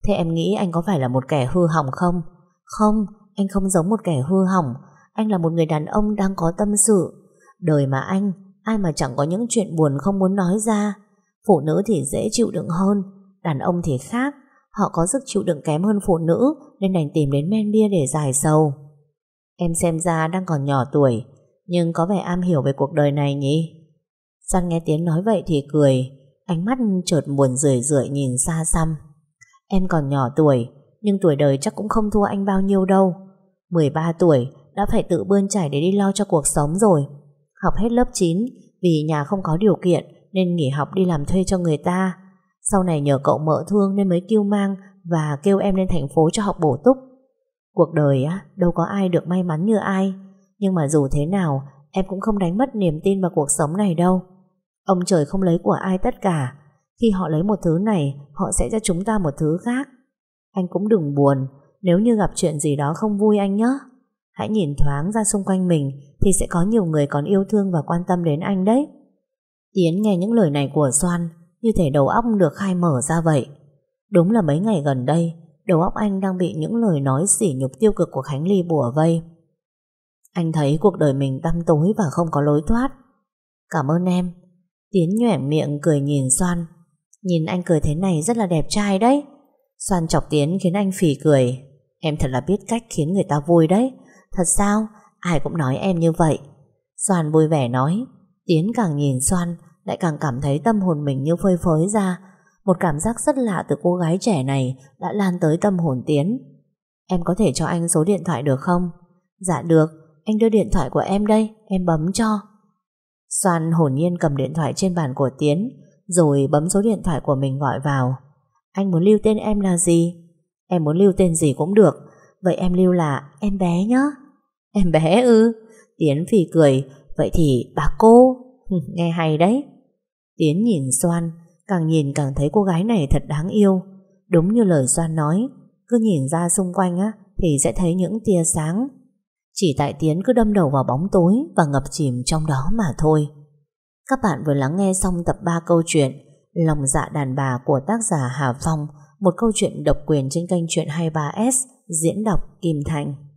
Thế em nghĩ anh có phải là một kẻ hư hỏng không? Không, anh không giống một kẻ hư hỏng. Anh là một người đàn ông đang có tâm sự. Đời mà anh Ai mà chẳng có những chuyện buồn không muốn nói ra. Phụ nữ thì dễ chịu đựng hơn Đàn ông thì khác. Họ có sức chịu đựng kém hơn phụ nữ Nên đành tìm đến men bia để giải sầu. Em xem ra đang còn nhỏ tuổi nhưng có vẻ am hiểu về cuộc đời này nhỉ? San nghe Tiến nói vậy thì cười, Ánh mắt chợt buồn rười rượi nhìn xa xăm Em còn nhỏ tuổi, Nhưng tuổi đời chắc cũng không thua anh bao nhiêu đâu. 13 tuổi, Đã phải tự bươn trải để đi lo cho cuộc sống rồi. Học hết lớp 9 Vì nhà không có điều kiện Nên nghỉ học đi làm thuê cho người ta. Sau này nhờ cậu mợ thương nên mới kêu mang Và kêu em lên thành phố cho học bổ túc. Cuộc đời á, Đâu có ai được may mắn như ai. Nhưng mà dù thế nào, Em cũng không đánh mất niềm tin vào cuộc sống này đâu. Ông trời không lấy của ai tất cả. Khi họ lấy một thứ này, Họ sẽ cho chúng ta một thứ khác. Anh cũng đừng buồn, Nếu như gặp chuyện gì đó không vui anh nhé. Hãy nhìn thoáng ra xung quanh mình, Thì sẽ có nhiều người còn yêu thương và quan tâm đến anh đấy. Tiến nghe những lời này của Soan, Như thể đầu óc được khai mở ra vậy. Đúng là mấy ngày gần đây, Đầu óc anh đang bị những lời nói sỉ nhục tiêu cực của Khánh Ly bùa vây. Anh thấy cuộc đời mình tăm tối và không có lối thoát. Cảm ơn em. Tiến nhoẻn miệng cười nhìn Soan. Nhìn anh cười thế này rất là đẹp trai đấy. Soan chọc Tiến khiến anh phỉ cười. Em thật là biết cách khiến người ta vui đấy. Thật sao? Ai cũng nói em như vậy. Soan vui vẻ nói. Tiến càng nhìn Soan, Lại càng cảm thấy tâm hồn mình như phơi phới ra. Một cảm giác rất lạ từ cô gái trẻ này Đã lan tới tâm hồn Tiến. Em có thể cho anh số điện thoại được không? Dạ được. Anh đưa điện thoại của em đây, Em bấm cho. Soan hồn nhiên cầm điện thoại trên bàn của Tiến, Rồi bấm số điện thoại của mình gọi vào. Anh muốn lưu tên em là gì? Em muốn lưu tên gì cũng được, Vậy em lưu là em bé nhá. Em bé ư? Tiến phì cười, Vậy thì bà cô? Nghe hay đấy. Tiến nhìn Soan Càng nhìn càng thấy cô gái này thật đáng yêu. Đúng như lời Soan nói, Cứ nhìn ra xung quanh á, Thì sẽ thấy những tia sáng. Chỉ tại Tiến cứ đâm đầu vào bóng tối Và ngập chìm trong đó mà thôi. Các bạn vừa lắng nghe xong tập 3 câu chuyện Lòng dạ đàn bà của tác giả Hà Phong, Một câu chuyện độc quyền trên kênh Chuyện 23S Diễn đọc Kim Thành.